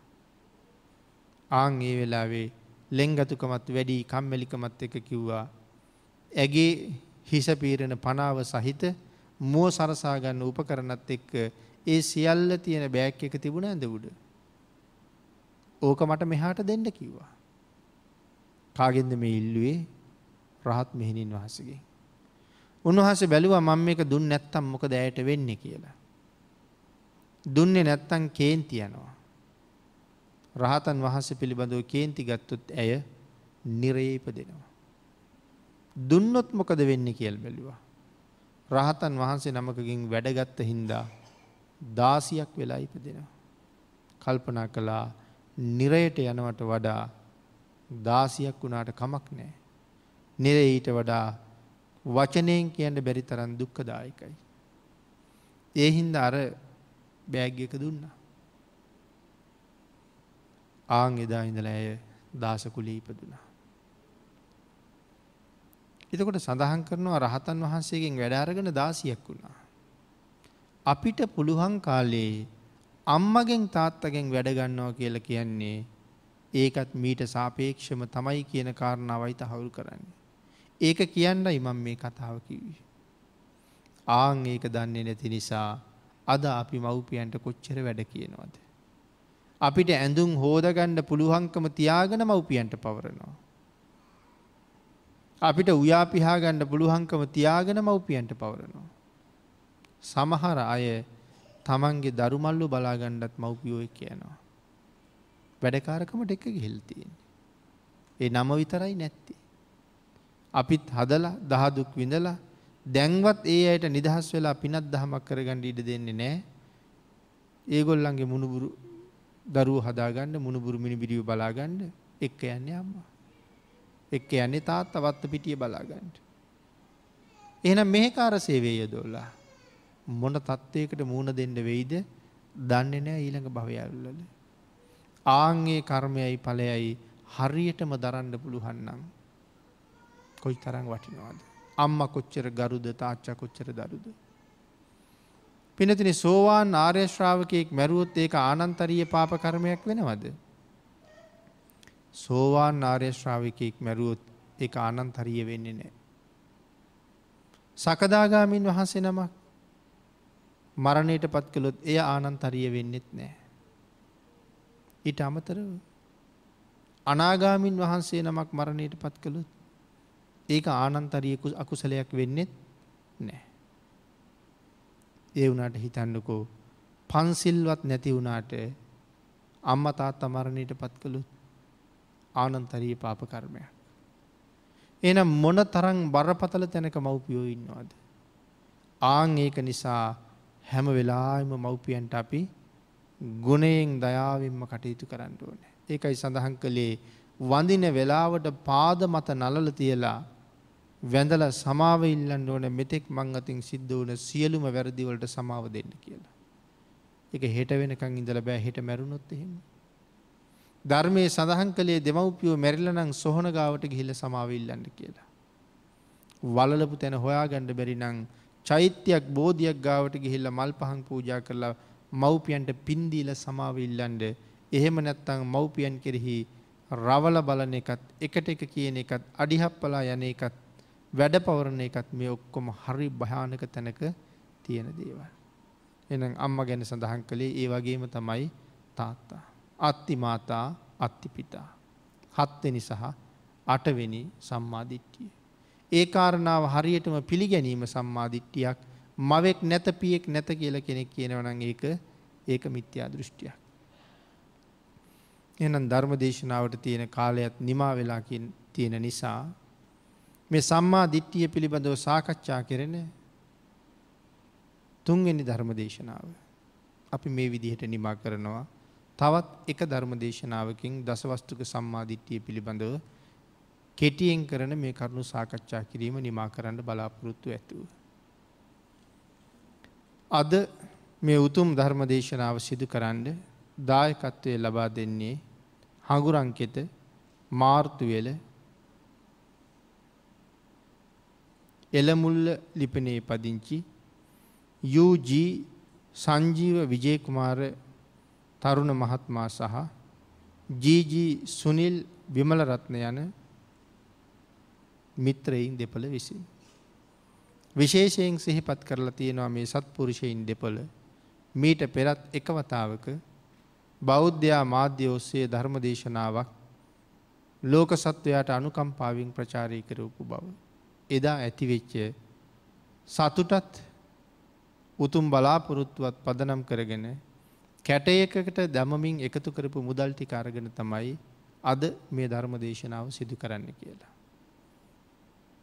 ආං ඒ වෙලාවේ ලෙංගතුකමත් වැඩි කම්මැලිකමත් එක කිව්වා. ඇගේ හිස පීරණ පනාව සහිත මෝ සරසාගන්න උපකරනත් එක්ක ඒ සියල්ල තියෙන බෑක් එක තිබුණ ඇඳ උඩ. ඕක මට මෙහාට දෙන්න කිව්වා. කාගෙන්ද මේ ඉල්ලුවේ රහත් මෙහිණින් වහසගේ. උන්වහස බැලුව මං එක දුන්න නැත්තම් මොක දෑයට වෙන්න කියලා. දුන්නේ නැත්තං කේන්ති යනවා. රහතන් වහන්ස පිළිබඳව කේන්ති ගත්තුත් ඇය නිරේප දෙනවා. දුන්නොත් මොකද වෙන්න කියල් බැලුවා. රහතන් වහන්සේ නමකකින් වැඩගත්ත හින්දා දාසියක් වෙලා ඉපදෙනවා. කල්පනා කළා නිරයට යනවට වඩා දාසියක් වුණාට කමක් නෑ. නිර ඊට වඩා වචනයෙන් කියන්න බැරි තරන් දුක්කදායකයි. ඒ හින්ද අර බෑග්ගක දුන්න. ආං එදා ඉඳල ඇය දාසකුලී ඉපදුනා. එතකොට සඳහන් කරනවා රහතන් වහන්සේගෙන් වැඩාරගෙන දාසියක් වුණා. අපිට පුළුවන් කාලේ අම්මගෙන් තාත්තගෙන් වැඩගන්නවා කියල කියන්නේ ඒකත් මීට සාපේක්ෂම තමයි කියන කාරණාවයි තහවුරු කරන්නේ. ඒක කියන්න ඉමම් මේ කතාව කිවී. ආං ඒක දන්නේ නැති නිසා අද අපි මව්පියන්ට කොච්චර වැඩ කියනවද. අපිට ඇඳුම් හෝදගණ්ඩ පුළුවන්කම තියාගෙන මව්පියන්ට පවරනවා. අපිට උයාපිහාගණ්ඩ පුළුවන්කම තියාගෙන මව්පියන්ට පවරනවා. සමහර අය තමන්ගේ දරුමල්ලු බලාගණ්ඩත් මව්පියෝය කියනවා. වැඩකාරකමට එක ගෙහෙල්තියෙන්. ඒ නම විතරයි නැත්ති. අපිත් හදල දහදුක් විඳලා දැන්වත් ඒ අයට නිදහස් වෙලා පිනත් දහමක් කරගණ්ඩ ඉඩ දෙන්නේ නෑ. ඒගොල්ලන්ගේ මුණුබුරු දරුව හදාගන්න මුණුබුරු මිනිබිරිිය බලාගණ්ඩ එක්ක යන්නේ අම්මා. එක්ක යන්නේ තාත් අවත්ත පිටිය බලාගන්නට. එහෙනම් මෙහෙකාර සේවය යොදෝල්ලා. මොන තත්ත්වයකට මූුණ දෙන්න වෙයිද දන්නේ නෑ ඊළඟ භවයල්ලල. ආංගේ කර්මයයි පලයයි හරියටම දරන්න පුළුහන්නම්. කොයි තරං වටිනවාද. අම්ම කොච්චර ගරුද තාච්චා කොච්චර දරුද. පිනතින සෝවාන් ආර්යශ්‍රාවකයෙක් මැරුවොත් ඒක ආනන්තරීය පාප කර්මයක් වෙනවද. සෝවාන් ආර්යශ්‍රාවිකයෙක් මැරුවොත් එක ආනන්තරිය වෙන්නේ නෑ. සකදාගාමින් වහන්සේ නමක් මරණයට පත් කළොත් එය ආනන්තරිය වෙන්නෙත් නෑ. ඊට අමතරව අනාගාමින් වහන්සේ නමක් මරණයට පත් කළොත් ඒක ආනන්තරියකු අකුසලයක් වෙන්නෙත් නෑ. ඒ වනාට හිතන්නකෝ පන්සිල්වත් නැති වුණාට අම්ම තාත් අමරණයට පත් කළුත් ආනන්තරී පාප කර්මයක්. එනම් මොන තරං බරපතල තැනක මව්පියෝ ඉන්නවාද. ආං ඒක නිසා හැම වෙලාම මව්පියන්ට අපි ගුණයෙන් දයාවෙන්ම කටයුතු කරන්න ඕන. ඒකයි සඳහන් කළේ වඳින වෙලාවට පාද මත නලල තියලා වැඳල සමාව ඉල්ලන්න ඕන මෙතෙක් මං අතින් සිද්ධ වන සියලුම වැරදිවලට සමාව දෙන්න කියලා. එක හෙට වෙනකං ඉඳල බෑ හිට මැරුණොත් එහෙම. ධර්මය සඳහන් කළේ දෙමව්පියෝ මැරිලනං සොහන ගාවට ගිහිල සමාව ඉල්ලන්න කියලා. වලලපු තැන හොයා ගණ්ඩ බැරි නං චෛත්‍යයක් බෝධයක් ගාවට ගිහිල්ල මල් පහන් පූජා කරලා මව්පියන්ට පින්දීල සමාව ඉල්ලන්ඩ එහෙම නැත්තං මව්පියන් කෙරෙහි රවල බලන එකත් එකට එක කියන එකත් අඩිහප්පලා යන එකත් වැඩ පවරණ එකත් මේ ඔක්කොම හරි භයානක තැනක තියෙන දේවල්. එනම් අම්ම ගැන සඳහන් කළේ ඒ වගේම තමයි තාත්තා. අත්ති මාතා අත්තිපිතා. හත්වෙනි සහ අටවෙනි සම්මාධිට්ටිය. ඒ කාරණාව හරියටම පිළිගැනීම සම්මාධිට්ටියක් මවෙක් නැත පියෙක් නැත කියල කෙනෙක් කියනවනං ඒක ඒක මිත්‍යා දෘෂ්ටියක්. එනම් ධර්ම දේශනාවට තියෙන කාලයක් නිමා වෙලාකින් තියෙන නිසා මේ සම්මා දිට්ටිය පිළිබඳව සාකච්ඡා කෙරෙන තුන්වෙනි ධර්ම දේශනාව. අපි මේ විදිහට නිමා කරනවා තවත් එක ධර්ම දේශනාවකින් දසවස්තුක සම්මාධිට්ටිය පිළිබඳව කෙටියෙන් කරන මේ කරුණු සාකච්ඡා කිරීම නිමා කරන්න බලාපොරොත්තු ඇතුව. අද මේ උතුම් ධර්ම දේශනාව සිදු කරන්න දායකත්වය ලබා දෙන්නේ හඟුරංකෙත මාර්තුවෙල එළමුල්ල ලිපනේ පදිංචි UG සංජීව විජයකුමාර තරුණ මහත්මා සහ GG සුනිල් විමලරත්න යන මිත්‍රයින් දෙපළ විසින්. විශේෂයෙන් සිහිපත් කරලා තියෙනවා මේ සත්පුරුෂයින් දෙපළ මීට පෙරත් එකවතාවක බෞද්ධයා මාධ්‍ය ඔස්සේ ධර්ම දේශනාවක් ලෝක සත්වයාට අනුකම්පාවින් ප්‍රචාරය කරවපු බව. එදා ඇතිවෙච්ච සතුටත් උතුම් බලාපොරොත්තුවත් පදනම් කරගෙන කැටයකට දමමින් එකතු කරපු මුදල් ටික අරගෙන තමයි අද මේ ධර්ම දේශනාව සිදු කරන්න කියලා.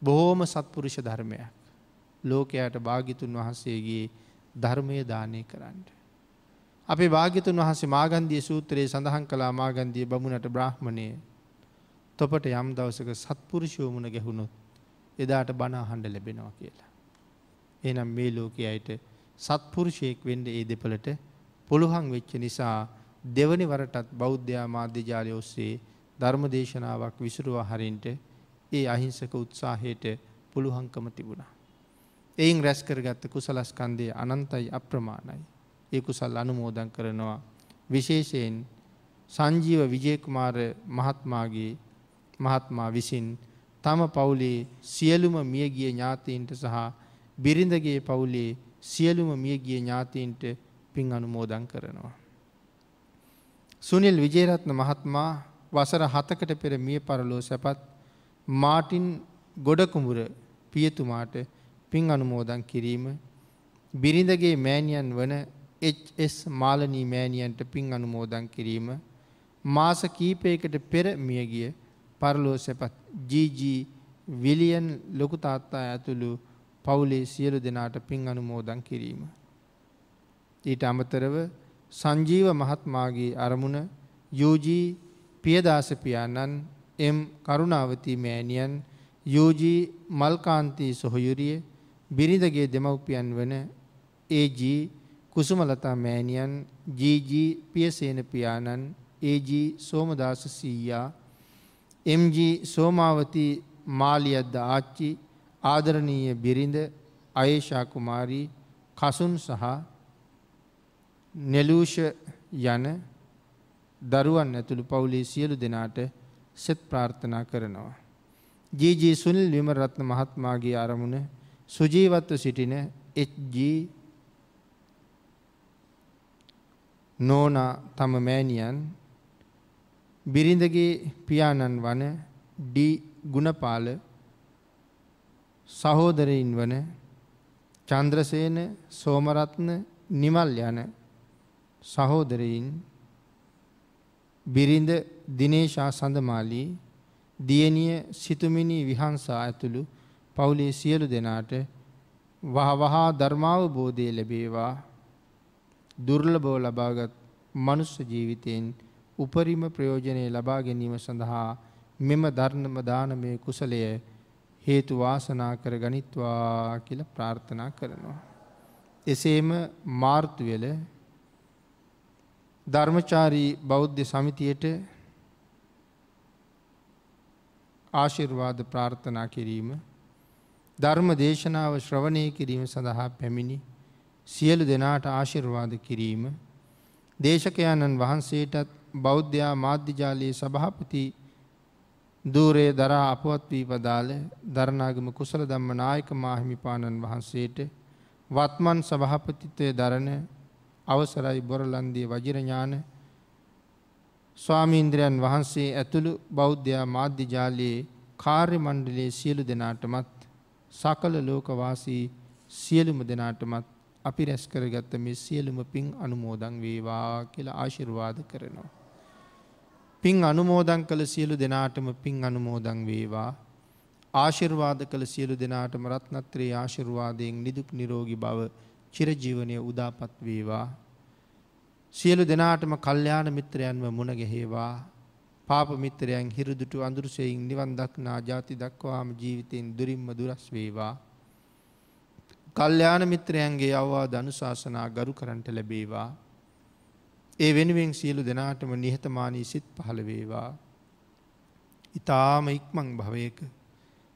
බොහෝම සත්පුරුෂ ධර්මයක් ලෝකයට භාගිතුන් වහන්සේගේ ධර්මය දානය කරන්න. අපි භාගිතුන් වහන්සේ මාගන්දිය සූත්‍රයේ සඳහන් කලා මාගන්දිය බමුණට බ්‍රහ්මණය තොපට යම් දවසක සත්පුරුෂෝමුණ ගැහුණොත් එදාට බනා හඬ ලැබෙනවා කියලා. එනම් මේ ලෝකයට සත්පුරුෂයෙක් වෙන්ඩ ඒ දෙපලට පුළුවන් වෙච්ච නිසා දෙවනි වරටත් බෞද්ධයා මාධ්‍යජාලය ඔස්සේ ධර්ම දේශනාවක් විසුරුවා හරින්ට ඒ අහිංසක උත්සාහයට පුළුහංකම තිබුණා. එයින් රැස් කරගත්ත කුසලස්කන්දය අනන්තයි අප්‍රමාණයි. ඒ කුසල් අනුමෝදන් කරනවා විශේෂයෙන් සංජීව විජයකුමාර මහත්මාගේ මහත්මා විසින් තම පවුලේ සියලුම මියගිය ඥාතීන්ට සහ බිරිඳගේ පවුලේ සියලුම මියගිය ඥාතීන්ට පින් අනුමෝදන් කරනවා. සුනිල් විජේරත්න මහත්මා වසර හතකට පෙර මිය පරලෝ සැපත් මාටින් ගොඩකුඹුර පියතුමාට පින් අනුමෝදන් කිරීම බිරිඳගේ මෑණියන් වන HS මාලනී මෑණියන්ට පින් අනුමෝදන් කිරීම මාස කීපයකට පෙර මියගිය පරලෝ සැපත් GG විලියන් ලොකු තාත්තා ඇතුළු පවුලේ සියලු දෙනාට පින් අනුමෝදන් කිරීම. ඊට අමතරව සංජීව මහත්මාගේ අරමුණ UG පියදාස පියාණන් එම් කරුණාවති මෑණියන් UG මල්කාන්ති සොහයුරිය බිරිඳගේ දෙමව්පියන් වන AG කුසුමලතා මෑණියන් GG පියසේන පියාණන් AG සෝමදාස සීයා MG සෝමාවති මාලියද්ද ආච්චි ආදරණීය බිරිඳ අයේෂා කුමාරී කසුන් සහ නෙලූෂ යන දරුවන් ඇතුළු පවුලේ සියලු දෙනාට සෙත් ප්‍රාර්ථනා කරනවා. ජීජී සුනිල් විමරත්න මහත්මාගේ අරමුණ සුජීවත්ව සිටින එච්.ජ. නෝනා තම මෑණියන් බිරිඳගේ පියාණන් වන ඩී ගුණපාල සහෝදරයින් වන චන්ද්‍රසේන සෝමරත්න නිමල් යන සහෝදරයින් බිරිඳ දිනේශා සඳමාලී දියණිය සිතුමිනි විහංසා ඇතුළු පවුලේ සියලු දෙනාට වහවහා ධර්මාවබෝධය ලැබේවා දුර්ලභව ලබාගත් මනුස්ස ජීවිතයෙන් උපරිම ප්‍රයෝජනය ලබා ගැනීම සඳහා මෙම ධර්ම දානමය කුසලය හේතු වාසනා කර ගනිත්වා කියල ප්‍රාර්ථනා කරනවා. එසේම මාර්තුවෙල ධර්මචාරී බෞද්ධ සමිතියට ආශිර්වාද ප්‍රාර්ථනා කිරීම ධර්ම දේශනාව ශ්‍රවණය කිරීම සඳහා පැමිණි සියලු දෙනාට ආශිර්වාද කිරීම. දේශකයාණන් වහන්සේටත් බෞද්ධයා මාධ්‍යජාලයේ සභාපති දූරේ දරා අපවත් වී පදාළ දරණාගම කුසල ධම්ම නායක මාහිමිපාණන් වහන්සේට වත්මන් සභාපතිත්වය දරණ අවසරයි බොරලන්දිය වජිරඥාන ස්වාමීන්ද්‍රයන් වහන්සේ ඇතුළු බෞද්ධයා මාධ්‍යජාලයේ කාර්ය මණ්ඩලයේ සියලු දෙනාටමත් සකල ලෝකවාසී සියලුම දෙනාටමත් අපි රැස් කරගත්ත මේ සියලුම පින් අනුමෝදන් වේවා කියලා ආශිර්වාද කරනවා. පින් අනුමෝදන් කළ සියලු දෙනාටම පින් අනුමෝදන් වේවා. ආශිර්වාද කළ සියලු දෙනාටම රත්නත්‍රයේ ආශිර්වාදයෙන් නිදුක් නිරෝගී බව චිරජීවනය උදාපත් වේවා. සියලු දෙනාටම කල්්‍යයාන මිත්‍රයන්ව මුණගැහේවා පාප මිත්‍රයන් හිරුදුටු අඳුරුසයෙන් නිවන් දක්නා ජාති දක්වාම ජීවිතයෙන් දුරින්ම දුරස් වේවා. කල්්‍යයාන මිත්‍රයන්ගේ අවවා ධනුශාසනා ගරු කරන්ට ලැබේවා. ඒ වෙනුවෙන් සියලු දෙනාටම නිහතමානී සිත් පහළ වේවා. ඉතාම ඉක්මං භවයක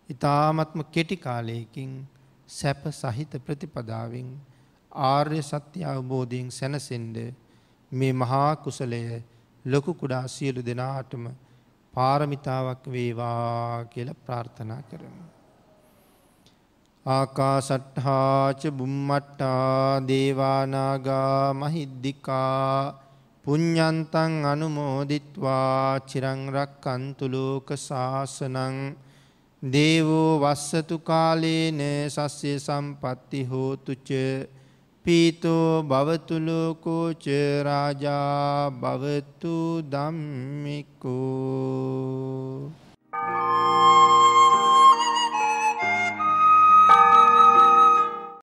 ඉතාමත්ම කෙටි කාලයකින් සැප සහිත ප්‍රතිපදාවෙන් ආර්ය සත්‍ය අවබෝධයෙන් සැනසෙන්ඩ මේ මහා කුසලය ලොකු කුඩා සියලු දෙනාටම පාරමිතාවක් වේවා කියල ප්‍රාර්ථනා කරමු. ආකා සට්හාච බුම්මට්ටා දේවානාගා මහිද්දිකා පුඤ්ඥන්තන් අනුමෝදිත්වා චිරංරක් අන්තුලෝක ශාසනං දේවෝ වස්සතු කාලේන සස්්‍ය සම්පත්ති හෝතුච පීතෝ භවතුලෝකෝච රාජා භවතු දම්මිකෝ